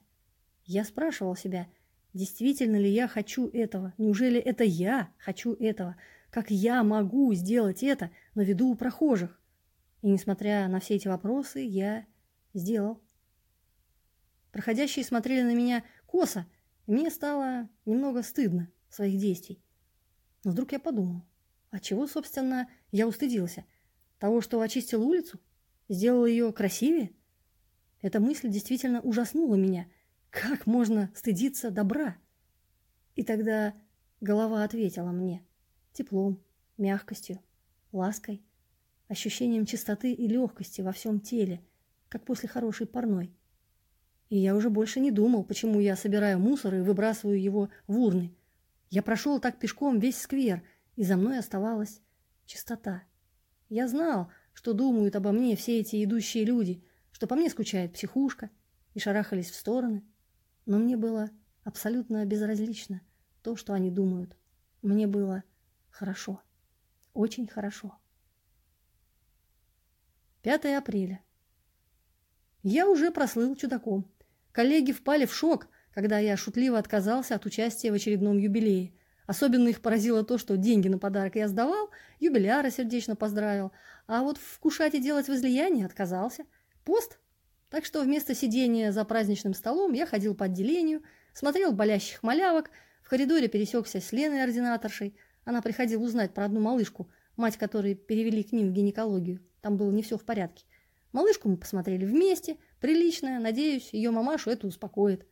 Я спрашивал себя, действительно ли я хочу этого? Неужели это я хочу этого? Как я могу сделать это на виду у прохожих? И несмотря на все эти вопросы, я сделал. Проходящие смотрели на меня косо, и мне стало немного стыдно своих действий. Но вдруг я подумал, а чего, собственно, я устыдился? Того, что очистил улицу? Сделал ее красивее? Эта мысль действительно ужаснула меня. Как можно стыдиться добра? И тогда голова ответила мне теплом, мягкостью, лаской, ощущением чистоты и легкости во всем теле, как после хорошей парной. И я уже больше не думал, почему я собираю мусор и выбрасываю его в урны. Я прошел так пешком весь сквер, и за мной оставалась чистота. Я знал, что думают обо мне все эти идущие люди, что по мне скучает психушка, и шарахались в стороны. Но мне было абсолютно безразлично то, что они думают. Мне было хорошо. Очень хорошо. 5 апреля. Я уже прослыл чудаком. Коллеги впали в шок, когда я шутливо отказался от участия в очередном юбилее. Особенно их поразило то, что деньги на подарок я сдавал, юбиляра сердечно поздравил, а вот вкушать и делать возлияние отказался. Пост. Так что вместо сидения за праздничным столом я ходил по отделению, смотрел болящих малявок, в коридоре пересекся с Леной ординаторшей. Она приходила узнать про одну малышку, мать которой перевели к ним в гинекологию. Там было не все в порядке. Малышку мы посмотрели вместе, приличная, надеюсь, ее мамашу это успокоит.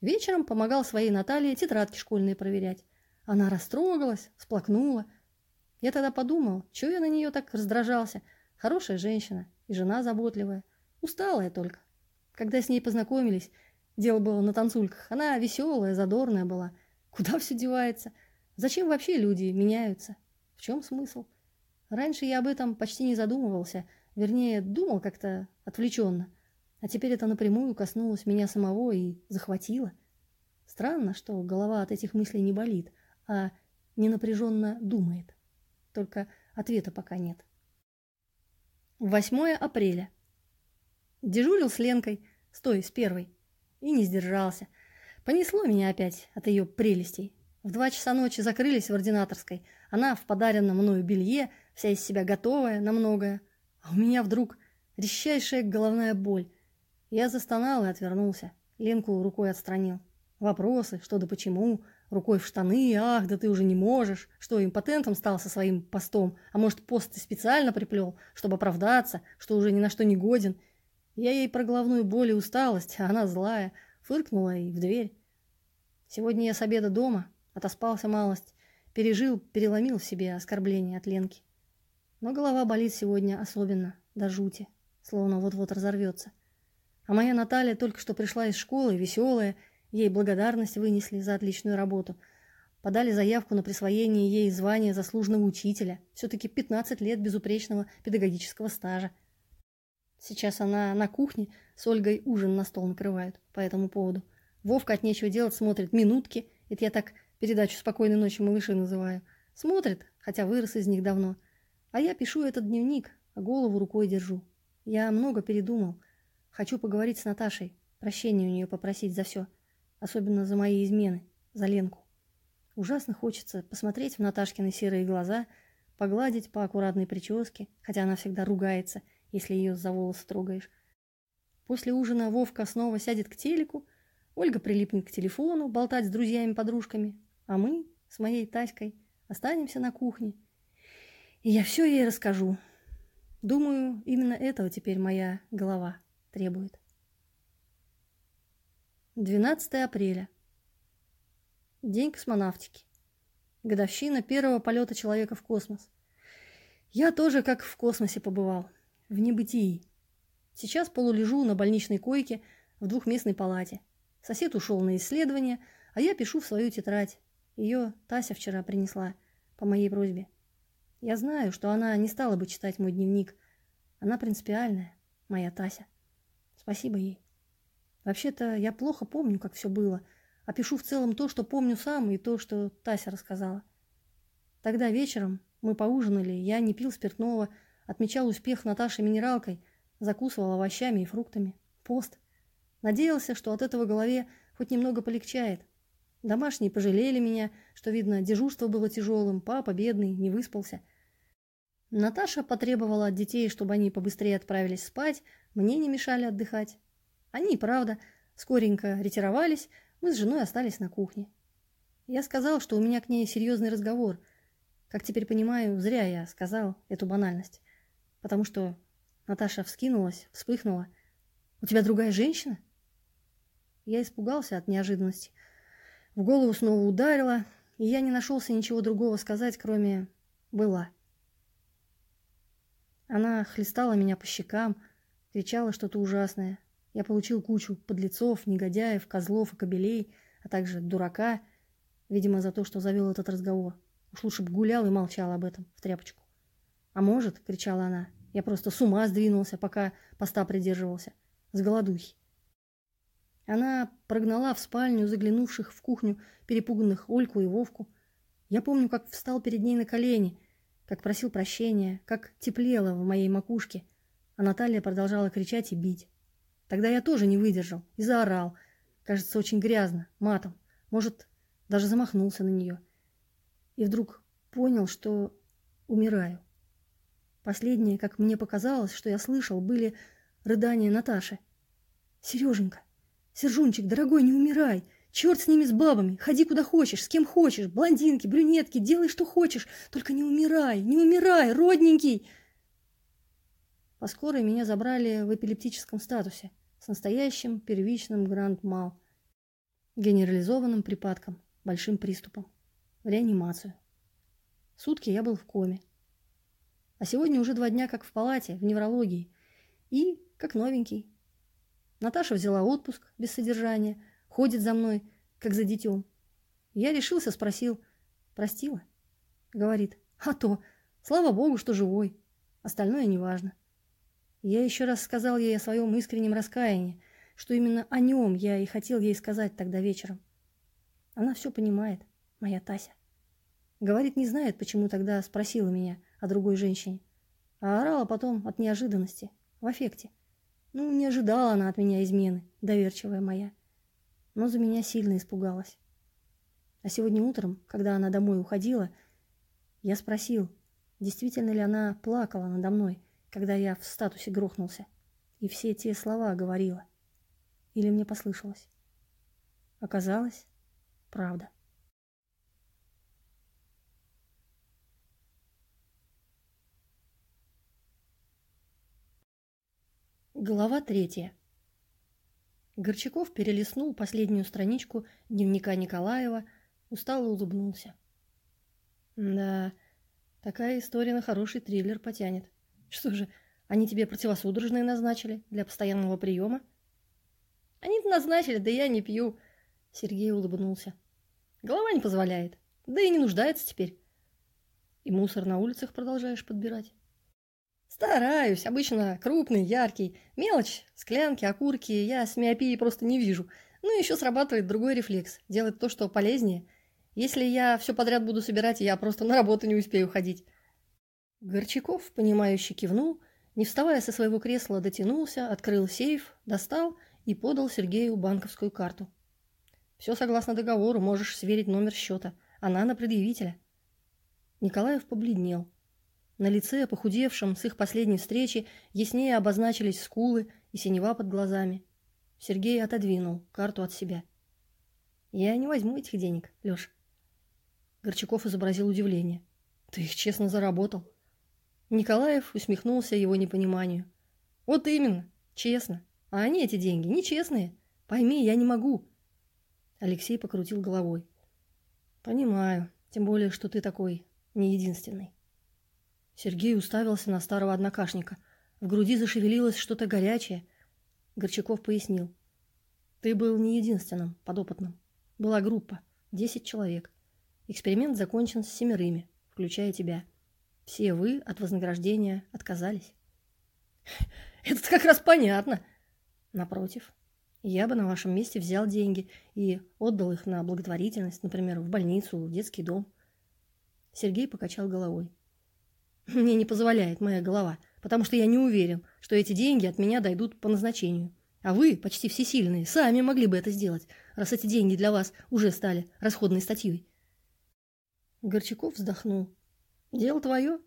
Вечером помогал своей Наталье тетрадки школьные проверять. Она растрогалась, сплакнула. Я тогда подумал, чего я на нее так раздражался. Хорошая женщина и жена заботливая. Усталая только. Когда с ней познакомились, дело было на танцульках, она веселая, задорная была. Куда все девается? Зачем вообще люди меняются? В чем смысл? Раньше я об этом почти не задумывался – Вернее, думал как-то отвлеченно. А теперь это напрямую коснулось меня самого и захватило. Странно, что голова от этих мыслей не болит, а не напряженно думает. Только ответа пока нет. 8 апреля. Дежурил с Ленкой, стой, с первой, и не сдержался. Понесло меня опять от ее прелестей. В два часа ночи закрылись в ординаторской. Она в подаренном мною белье, вся из себя готовая на многое. А у меня вдруг резчайшая головная боль. Я застонал и отвернулся. Ленку рукой отстранил. Вопросы, что да почему, рукой в штаны, ах, да ты уже не можешь, что импотентом стал со своим постом, а может, пост ты специально приплел, чтобы оправдаться, что уже ни на что не годен. Я ей про головную боль и усталость, а она злая, фыркнула и в дверь. Сегодня я с обеда дома, отоспался малость, пережил, переломил в себе оскорбление от Ленки. Но голова болит сегодня особенно, до жути, словно вот-вот разорвется. А моя Наталья только что пришла из школы, веселая, ей благодарность вынесли за отличную работу. Подали заявку на присвоение ей звания заслуженного учителя. Все-таки 15 лет безупречного педагогического стажа. Сейчас она на кухне с Ольгой ужин на стол накрывает по этому поводу. Вовка от нечего делать смотрит минутки, это я так передачу «Спокойной ночи, малыши» называю. Смотрит, хотя вырос из них давно. А я пишу этот дневник, а голову рукой держу. Я много передумал. Хочу поговорить с Наташей, прощения у нее попросить за все. Особенно за мои измены, за Ленку. Ужасно хочется посмотреть в Наташкины серые глаза, погладить по аккуратной прическе, хотя она всегда ругается, если ее за волосы трогаешь. После ужина Вовка снова сядет к телеку, Ольга прилипнет к телефону, болтать с друзьями-подружками, а мы с моей Таськой останемся на кухне – и я все ей расскажу. Думаю, именно этого теперь моя голова требует. 12 апреля. День космонавтики. Годовщина первого полета человека в космос. Я тоже как в космосе побывал. В небытии. Сейчас полулежу на больничной койке в двухместной палате. Сосед ушел на исследование, а я пишу в свою тетрадь. Ее Тася вчера принесла по моей просьбе. Я знаю, что она не стала бы читать мой дневник. Она принципиальная, моя Тася. Спасибо ей. Вообще-то я плохо помню, как все было, а пишу в целом то, что помню сам, и то, что Тася рассказала. Тогда вечером Мы поужинали, я не пил спиртного, отмечал успех Наташи минералкой, закусывал овощами и фруктами. Пост. Надеялся, что от этого голове хоть немного полегчает. Домашние пожалели меня, что, видно, дежурство было тяжелым, папа бедный, не выспался. Наташа потребовала от детей, чтобы они побыстрее отправились спать, мне не мешали отдыхать. Они, правда, скоренько ретировались, мы с женой остались на кухне. Я сказал, что у меня к ней серьезный разговор. Как теперь понимаю, зря я сказал эту банальность. Потому что Наташа вскинулась, вспыхнула. «У тебя другая женщина?» Я испугался от неожиданности. В голову снова ударило, и я не нашелся ничего другого сказать, кроме «была». Она хлестала меня по щекам, кричала что-то ужасное. Я получил кучу подлецов, негодяев, козлов и кобелей, а также дурака, видимо, за то, что завел этот разговор. Уж лучше бы гулял и молчал об этом в тряпочку. «А может, — кричала она, — я просто с ума сдвинулся, пока поста придерживался, с голодухи. Она прогнала в спальню заглянувших в кухню перепуганных Ольку и Вовку. Я помню, как встал перед ней на колени, как просил прощения, как теплело в моей макушке, а Наталья продолжала кричать и бить. Тогда я тоже не выдержал и заорал, кажется, очень грязно, матом, может, даже замахнулся на нее. И вдруг понял, что умираю. Последнее, как мне показалось, что я слышал, были рыдания Наташи. «Сереженька, Сержунчик, дорогой, не умирай. Черт с ними, с бабами. Ходи куда хочешь, с кем хочешь. Блондинки, брюнетки, делай, что хочешь. Только не умирай, не умирай, родненький. По скорой меня забрали в эпилептическом статусе с настоящим первичным гранд-мал, генерализованным припадком, большим приступом, в реанимацию. Сутки я был в коме. А сегодня уже два дня как в палате, в неврологии. И как новенький, Наташа взяла отпуск без содержания, ходит за мной, как за детем. Я решился, спросил. Простила? Говорит. А то. Слава богу, что живой. Остальное неважно. Я еще раз сказал ей о своем искреннем раскаянии, что именно о нем я и хотел ей сказать тогда вечером. Она все понимает, моя Тася. Говорит, не знает, почему тогда спросила меня о другой женщине. А орала потом от неожиданности, в аффекте. Ну, не ожидала она от меня измены, доверчивая моя. Но за меня сильно испугалась. А сегодня утром, когда она домой уходила, я спросил, действительно ли она плакала надо мной, когда я в статусе грохнулся, и все те слова говорила. Или мне послышалось. Оказалось, правда. Глава третья. Горчаков перелистнул последнюю страничку дневника Николаева, устало улыбнулся. Да, такая история на хороший триллер потянет. Что же, они тебе противосудорожные назначили для постоянного приема? Они назначили, да я не пью. Сергей улыбнулся. Голова не позволяет, да и не нуждается теперь. И мусор на улицах продолжаешь подбирать. Стараюсь. Обычно крупный, яркий. Мелочь, склянки, окурки. Я с миопией просто не вижу. Ну, еще срабатывает другой рефлекс. Делать то, что полезнее. Если я все подряд буду собирать, я просто на работу не успею ходить. Горчаков, понимающе кивнул, не вставая со своего кресла, дотянулся, открыл сейф, достал и подал Сергею банковскую карту. Все согласно договору, можешь сверить номер счета. Она на предъявителя. Николаев побледнел. На лице, похудевшем с их последней встречи, яснее обозначились скулы и синева под глазами. Сергей отодвинул карту от себя. «Я не возьму этих денег, Лёш». Горчаков изобразил удивление. «Ты их честно заработал». Николаев усмехнулся его непониманию. «Вот именно, честно. А они, эти деньги, нечестные. Пойми, я не могу». Алексей покрутил головой. «Понимаю, тем более, что ты такой не единственный». Сергей уставился на старого однокашника. В груди зашевелилось что-то горячее. Горчаков пояснил. Ты был не единственным подопытным. Была группа. Десять человек. Эксперимент закончен с семерыми, включая тебя. Все вы от вознаграждения отказались. Это как раз понятно. Напротив, я бы на вашем месте взял деньги и отдал их на благотворительность, например, в больницу, в детский дом. Сергей покачал головой. Мне не позволяет моя голова, потому что я не уверен, что эти деньги от меня дойдут по назначению. А вы, почти всесильные, сами могли бы это сделать, раз эти деньги для вас уже стали расходной статьей. Горчаков вздохнул. Дело твое.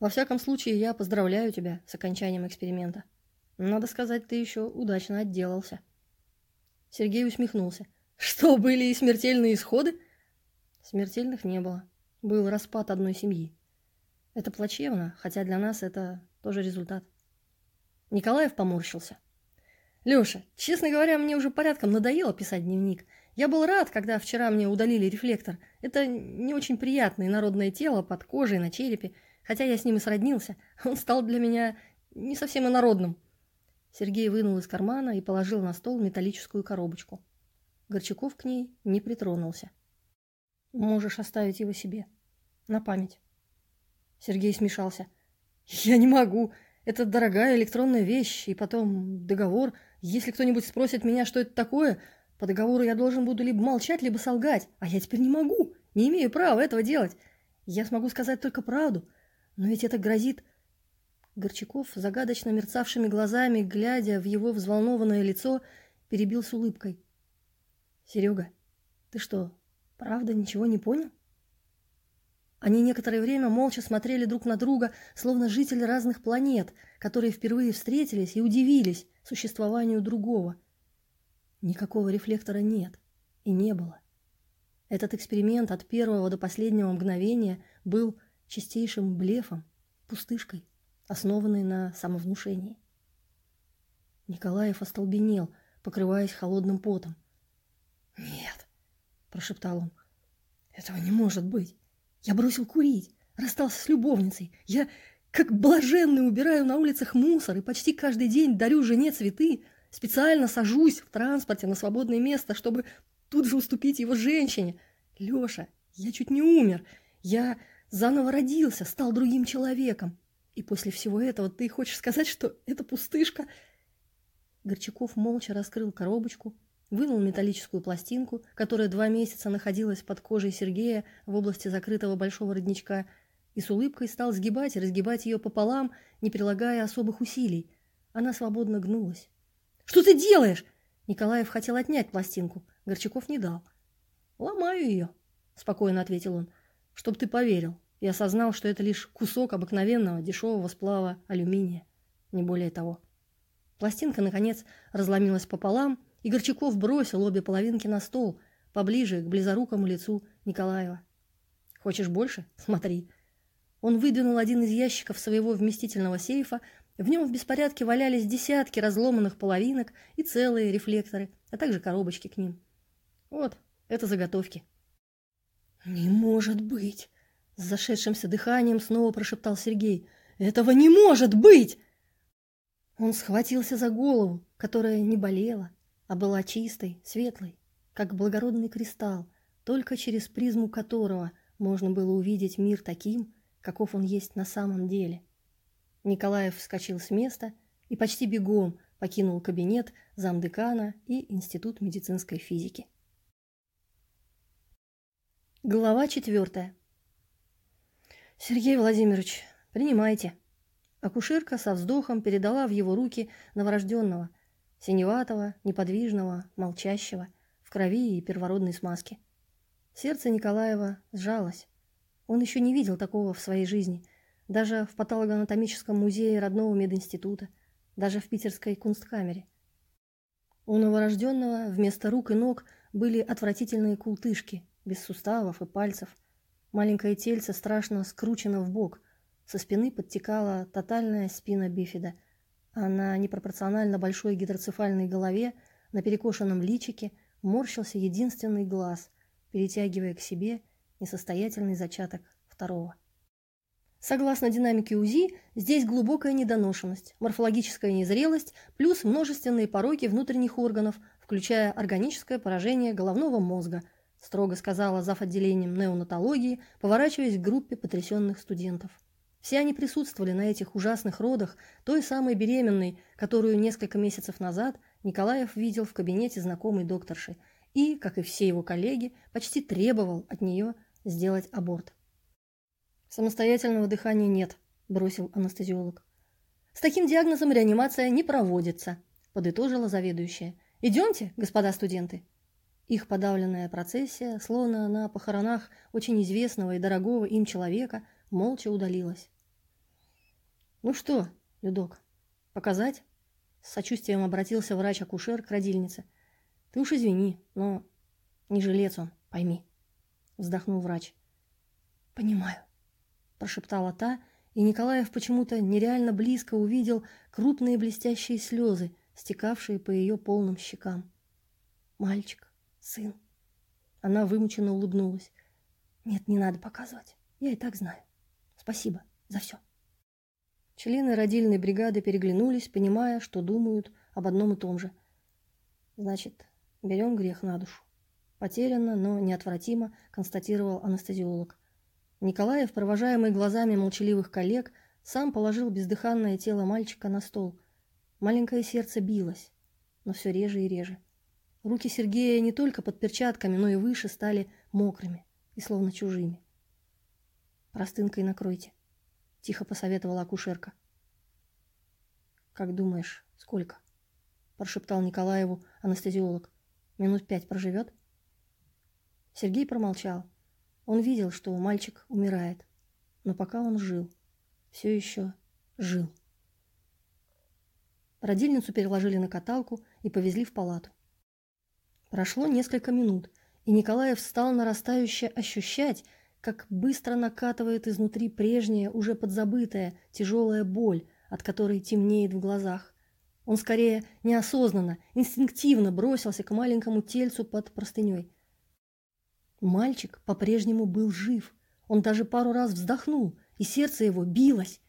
Во всяком случае, я поздравляю тебя с окончанием эксперимента. Надо сказать, ты еще удачно отделался. Сергей усмехнулся. Что, были и смертельные исходы? Смертельных не было. Был распад одной семьи. Это плачевно, хотя для нас это тоже результат. Николаев поморщился. Леша, честно говоря, мне уже порядком надоело писать дневник. Я был рад, когда вчера мне удалили рефлектор. Это не очень приятное народное тело под кожей на черепе, хотя я с ним и сроднился. Он стал для меня не совсем инородным. Сергей вынул из кармана и положил на стол металлическую коробочку. Горчаков к ней не притронулся. Можешь оставить его себе. На память. Сергей смешался. Я не могу. Это дорогая электронная вещь. И потом договор. Если кто-нибудь спросит меня, что это такое, по договору я должен буду либо молчать, либо солгать. А я теперь не могу. Не имею права этого делать. Я смогу сказать только правду. Но ведь это грозит... Горчаков, загадочно мерцавшими глазами, глядя в его взволнованное лицо, перебил с улыбкой. «Серега, ты что, правда ничего не понял?» Они некоторое время молча смотрели друг на друга, словно жители разных планет, которые впервые встретились и удивились существованию другого. Никакого рефлектора нет и не было. Этот эксперимент от первого до последнего мгновения был чистейшим блефом, пустышкой, основанной на самовнушении. Николаев остолбенел, покрываясь холодным потом. «Нет», – прошептал он, – «этого не может быть». Я бросил курить, расстался с любовницей. Я, как блаженный, убираю на улицах мусор и почти каждый день дарю жене цветы. Специально сажусь в транспорте на свободное место, чтобы тут же уступить его женщине. Леша, я чуть не умер. Я заново родился, стал другим человеком. И после всего этого ты хочешь сказать, что это пустышка? Горчаков молча раскрыл коробочку, вынул металлическую пластинку, которая два месяца находилась под кожей Сергея в области закрытого большого родничка, и с улыбкой стал сгибать и разгибать ее пополам, не прилагая особых усилий. Она свободно гнулась. «Что ты делаешь?» Николаев хотел отнять пластинку. Горчаков не дал. «Ломаю ее», — спокойно ответил он, — «чтоб ты поверил и осознал, что это лишь кусок обыкновенного дешевого сплава алюминия, не более того». Пластинка, наконец, разломилась пополам, и Горчаков бросил обе половинки на стол, поближе к близорукому лицу Николаева. «Хочешь больше? Смотри». Он выдвинул один из ящиков своего вместительного сейфа, в нем в беспорядке валялись десятки разломанных половинок и целые рефлекторы, а также коробочки к ним. Вот, это заготовки. «Не может быть!» С зашедшимся дыханием снова прошептал Сергей. «Этого не может быть!» Он схватился за голову, которая не болела, а была чистой, светлой, как благородный кристалл, только через призму которого можно было увидеть мир таким, каков он есть на самом деле. Николаев вскочил с места и почти бегом покинул кабинет замдекана и Институт медицинской физики. Глава четвертая. «Сергей Владимирович, принимайте». Акушерка со вздохом передала в его руки новорожденного – синеватого, неподвижного, молчащего, в крови и первородной смазке. Сердце Николаева сжалось. Он еще не видел такого в своей жизни, даже в патологоанатомическом музее родного мединститута, даже в питерской кунсткамере. У новорожденного вместо рук и ног были отвратительные култышки, без суставов и пальцев. Маленькое тельце страшно скручено в бок, со спины подтекала тотальная спина бифида – на непропорционально большой гидроцефальной голове, на перекошенном личике, морщился единственный глаз, перетягивая к себе несостоятельный зачаток второго. Согласно динамике УЗИ, здесь глубокая недоношенность, морфологическая незрелость плюс множественные пороки внутренних органов, включая органическое поражение головного мозга, строго сказала зав. отделением неонатологии, поворачиваясь к группе потрясенных студентов. Все они присутствовали на этих ужасных родах той самой беременной, которую несколько месяцев назад Николаев видел в кабинете знакомой докторши и, как и все его коллеги, почти требовал от нее сделать аборт. «Самостоятельного дыхания нет», – бросил анестезиолог. «С таким диагнозом реанимация не проводится», – подытожила заведующая. «Идемте, господа студенты». Их подавленная процессия, словно на похоронах очень известного и дорогого им человека, молча удалилась. «Ну что, Людок, показать?» С сочувствием обратился врач-акушер к родильнице. «Ты уж извини, но не жилец он, пойми», — вздохнул врач. «Понимаю», — прошептала та, и Николаев почему-то нереально близко увидел крупные блестящие слезы, стекавшие по ее полным щекам. «Мальчик, сын». Она вымученно улыбнулась. «Нет, не надо показывать. Я и так знаю. Спасибо за все». Члены родильной бригады переглянулись, понимая, что думают об одном и том же. «Значит, берем грех на душу». Потерянно, но неотвратимо констатировал анестезиолог. Николаев, провожаемый глазами молчаливых коллег, сам положил бездыханное тело мальчика на стол. Маленькое сердце билось, но все реже и реже. Руки Сергея не только под перчатками, но и выше стали мокрыми и словно чужими. «Простынкой накройте», — тихо посоветовала акушерка. «Как думаешь, сколько?» — прошептал Николаеву анестезиолог. «Минут пять проживет?» Сергей промолчал. Он видел, что мальчик умирает. Но пока он жил. Все еще жил. Родильницу переложили на каталку и повезли в палату. Прошло несколько минут, и Николаев стал нарастающе ощущать, как быстро накатывает изнутри прежняя, уже подзабытая, тяжелая боль, от которой темнеет в глазах. Он скорее неосознанно, инстинктивно бросился к маленькому тельцу под простыней. Мальчик по-прежнему был жив. Он даже пару раз вздохнул, и сердце его билось.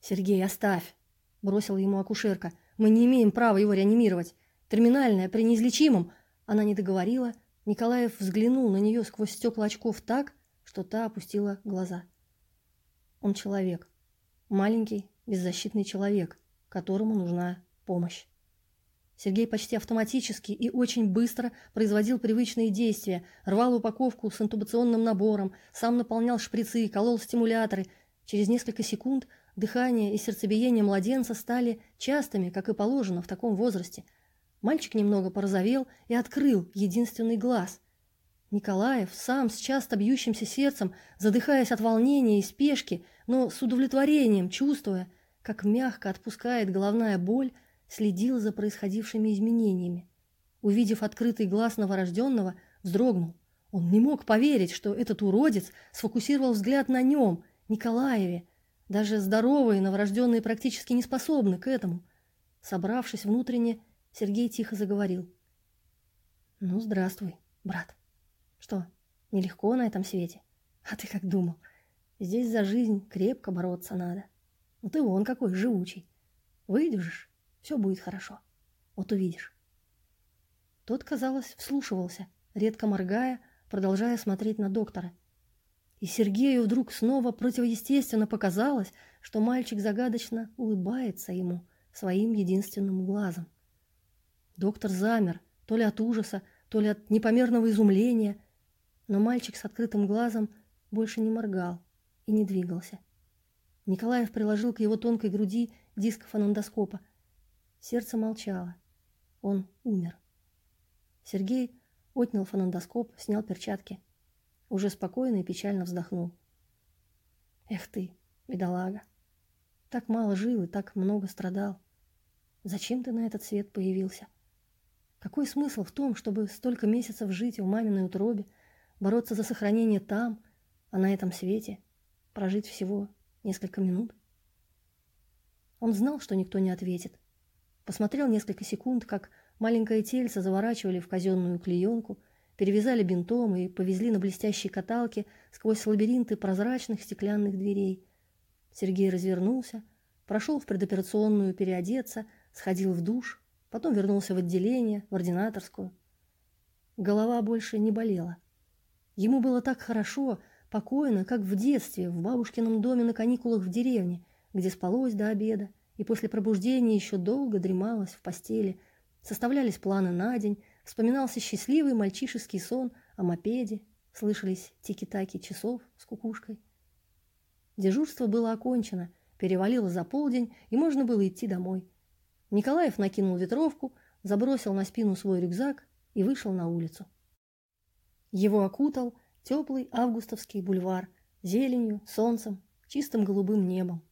«Сергей, оставь!» – бросила ему акушерка. «Мы не имеем права его реанимировать. Терминальное при неизлечимом...» Она не договорила. Николаев взглянул на нее сквозь стекла очков так, что та опустила глаза. Он человек. Маленький, беззащитный человек, которому нужна помощь. Сергей почти автоматически и очень быстро производил привычные действия, рвал упаковку с интубационным набором, сам наполнял шприцы, колол стимуляторы. Через несколько секунд дыхание и сердцебиение младенца стали частыми, как и положено в таком возрасте. Мальчик немного порозовел и открыл единственный глаз. Николаев, сам с часто бьющимся сердцем, задыхаясь от волнения и спешки, но с удовлетворением чувствуя, как мягко отпускает головная боль, следил за происходившими изменениями. Увидев открытый глаз новорожденного, вздрогнул. Он не мог поверить, что этот уродец сфокусировал взгляд на нем, Николаеве. Даже здоровые новорожденные практически не способны к этому. Собравшись внутренне, Сергей тихо заговорил. «Ну, здравствуй, брат. Что, нелегко на этом свете? А ты как думал? Здесь за жизнь крепко бороться надо. Ну ты вон какой живучий. Выйдешь, все будет хорошо. Вот увидишь. Тот, казалось, вслушивался, редко моргая, продолжая смотреть на доктора. И Сергею вдруг снова противоестественно показалось, что мальчик загадочно улыбается ему своим единственным глазом. Доктор замер, то ли от ужаса, то ли от непомерного изумления, но мальчик с открытым глазом больше не моргал и не двигался. Николаев приложил к его тонкой груди диск фонендоскопа – Сердце молчало. Он умер. Сергей отнял фонендоскоп, снял перчатки. Уже спокойно и печально вздохнул. Эх ты, бедолага. Так мало жил и так много страдал. Зачем ты на этот свет появился? Какой смысл в том, чтобы столько месяцев жить в маминой утробе, бороться за сохранение там, а на этом свете прожить всего несколько минут? Он знал, что никто не ответит, Посмотрел несколько секунд, как маленькое тельце заворачивали в казенную клеенку, перевязали бинтом и повезли на блестящей каталке сквозь лабиринты прозрачных стеклянных дверей. Сергей развернулся, прошел в предоперационную переодеться, сходил в душ, потом вернулся в отделение, в ординаторскую. Голова больше не болела. Ему было так хорошо, покойно, как в детстве, в бабушкином доме на каникулах в деревне, где спалось до обеда, и после пробуждения еще долго дремалась в постели. Составлялись планы на день, вспоминался счастливый мальчишеский сон о мопеде, слышались тики-таки часов с кукушкой. Дежурство было окончено, перевалило за полдень, и можно было идти домой. Николаев накинул ветровку, забросил на спину свой рюкзак и вышел на улицу. Его окутал теплый августовский бульвар зеленью, солнцем, чистым голубым небом.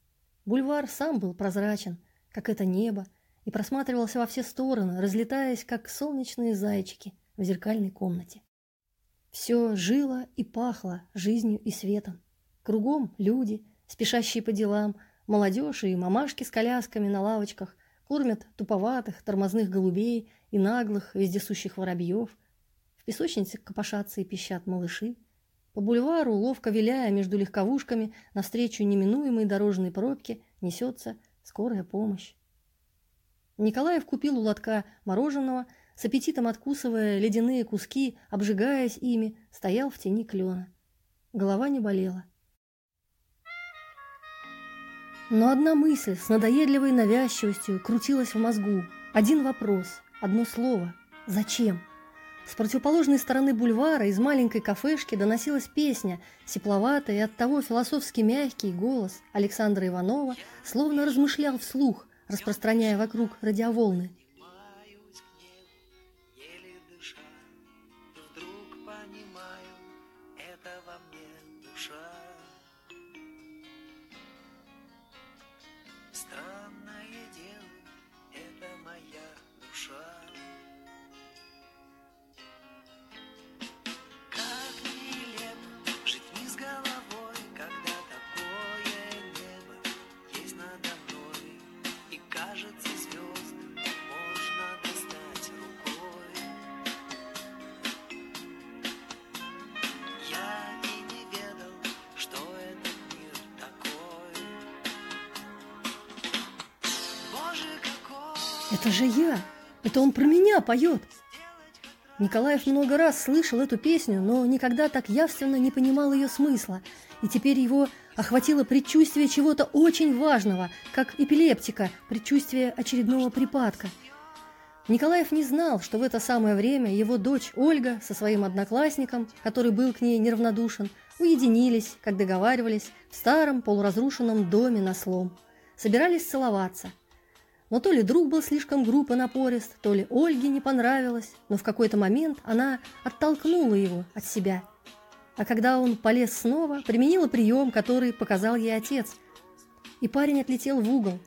Бульвар сам был прозрачен, как это небо, и просматривался во все стороны, разлетаясь, как солнечные зайчики в зеркальной комнате. Все жило и пахло жизнью и светом. Кругом люди, спешащие по делам, молодежь и мамашки с колясками на лавочках кормят туповатых тормозных голубей и наглых вездесущих воробьев. Песочнице копошатся и пищат малыши. По бульвару, ловко виляя между легковушками, навстречу неминуемой дорожной пробке несется скорая помощь. Николаев купил у лотка мороженого, с аппетитом откусывая ледяные куски, обжигаясь ими, стоял в тени клена. Голова не болела. Но одна мысль с надоедливой навязчивостью крутилась в мозгу. Один вопрос, одно слово. Зачем? С противоположной стороны бульвара из маленькой кафешки доносилась песня, сепловатая и оттого философски мягкий голос Александра Иванова словно размышлял вслух, распространяя вокруг радиоволны. Это же я! Это он про меня поет! Николаев много раз слышал эту песню, но никогда так явственно не понимал ее смысла, и теперь его охватило предчувствие чего-то очень важного, как эпилептика, предчувствие очередного припадка. Николаев не знал, что в это самое время его дочь Ольга со своим одноклассником, который был к ней неравнодушен, уединились, как договаривались, в старом полуразрушенном доме на слом. Собирались целоваться – но то ли друг был слишком грубо напорист, то ли Ольге не понравилось, но в какой-то момент она оттолкнула его от себя. А когда он полез снова, применила прием, который показал ей отец. И парень отлетел в угол.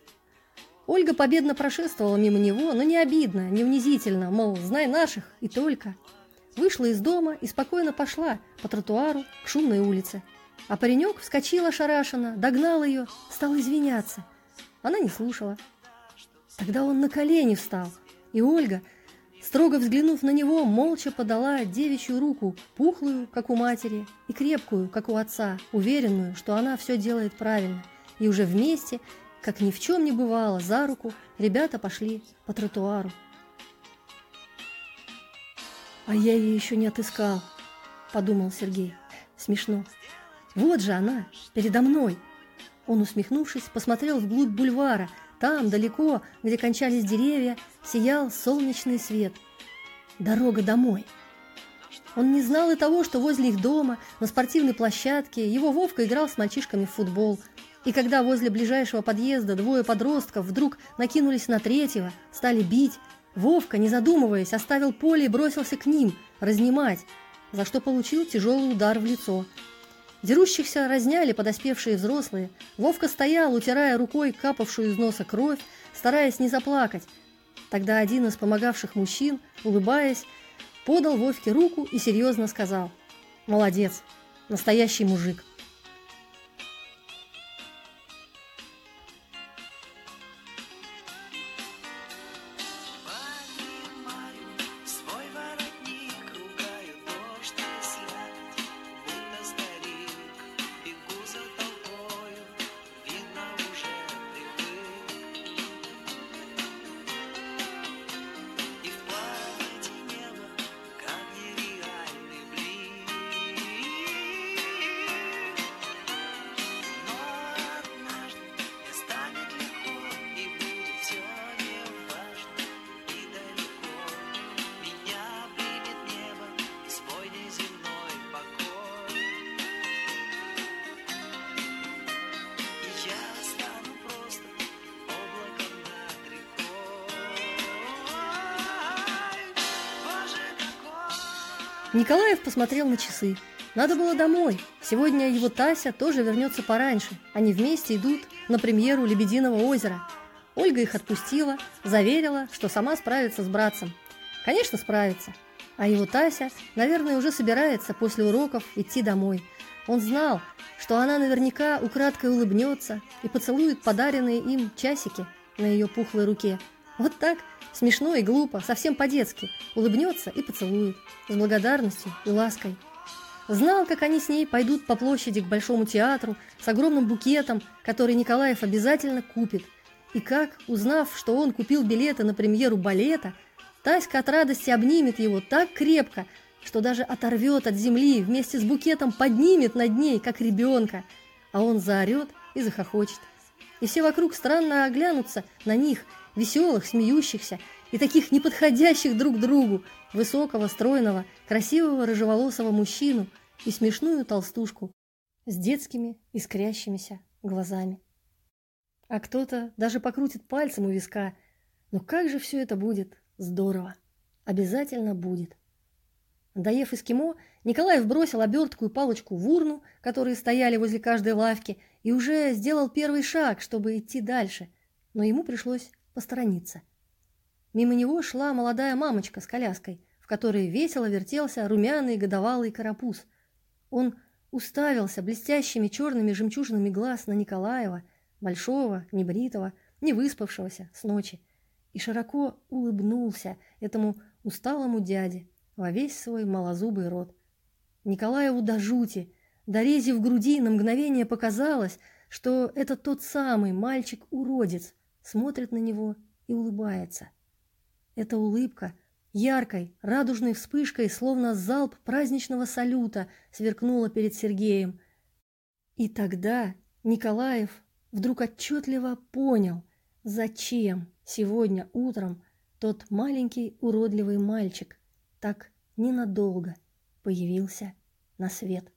Ольга победно прошествовала мимо него, но не обидно, не унизительно, мол, знай наших, и только. Вышла из дома и спокойно пошла по тротуару к шумной улице. А паренек вскочил ошарашенно, догнал ее, стал извиняться. Она не слушала. Тогда он на колени встал, и Ольга, строго взглянув на него, молча подала девичью руку, пухлую, как у матери, и крепкую, как у отца, уверенную, что она все делает правильно. И уже вместе, как ни в чем не бывало, за руку ребята пошли по тротуару. «А я ее еще не отыскал», — подумал Сергей. «Смешно. Вот же она, передо мной». Он, усмехнувшись, посмотрел вглубь бульвара — там, далеко, где кончались деревья, сиял солнечный свет. Дорога домой. Он не знал и того, что возле их дома, на спортивной площадке, его Вовка играл с мальчишками в футбол. И когда возле ближайшего подъезда двое подростков вдруг накинулись на третьего, стали бить, Вовка, не задумываясь, оставил поле и бросился к ним, разнимать, за что получил тяжелый удар в лицо – Дерущихся разняли подоспевшие взрослые. Вовка стоял, утирая рукой капавшую из носа кровь, стараясь не заплакать. Тогда один из помогавших мужчин, улыбаясь, подал Вовке руку и серьезно сказал «Молодец, настоящий мужик». Посмотрел на часы. Надо было домой. Сегодня его Тася тоже вернется пораньше. Они вместе идут на премьеру «Лебединого озера». Ольга их отпустила, заверила, что сама справится с братцем. Конечно, справится. А его Тася, наверное, уже собирается после уроков идти домой. Он знал, что она наверняка украдкой улыбнется и поцелует подаренные им часики на ее пухлой руке. Вот так, смешно и глупо, совсем по-детски, улыбнется и поцелует, с благодарностью и лаской. Знал, как они с ней пойдут по площади к Большому театру с огромным букетом, который Николаев обязательно купит. И как, узнав, что он купил билеты на премьеру балета, Таська от радости обнимет его так крепко, что даже оторвет от земли, вместе с букетом поднимет над ней, как ребенка, а он заорет и захохочет. И все вокруг странно оглянутся на них, веселых, смеющихся и таких неподходящих друг другу, высокого, стройного, красивого рыжеволосого мужчину и смешную толстушку с детскими искрящимися глазами. А кто-то даже покрутит пальцем у виска. Но как же все это будет здорово! Обязательно будет. Доев эскимо, Николаев бросил обертку и палочку в урну, которые стояли возле каждой лавки, и уже сделал первый шаг, чтобы идти дальше, но ему пришлось посторониться. Мимо него шла молодая мамочка с коляской, в которой весело вертелся румяный годовалый карапуз. Он уставился блестящими черными жемчужинами глаз на Николаева, большого, небритого, не выспавшегося с ночи, и широко улыбнулся этому усталому дяде, во весь свой малозубый рот. Николаеву до жути, до рези в груди на мгновение показалось, что это тот самый мальчик-уродец смотрит на него и улыбается. Эта улыбка яркой, радужной вспышкой, словно залп праздничного салюта, сверкнула перед Сергеем. И тогда Николаев вдруг отчетливо понял, зачем сегодня утром тот маленький уродливый мальчик так ненадолго появился на свет.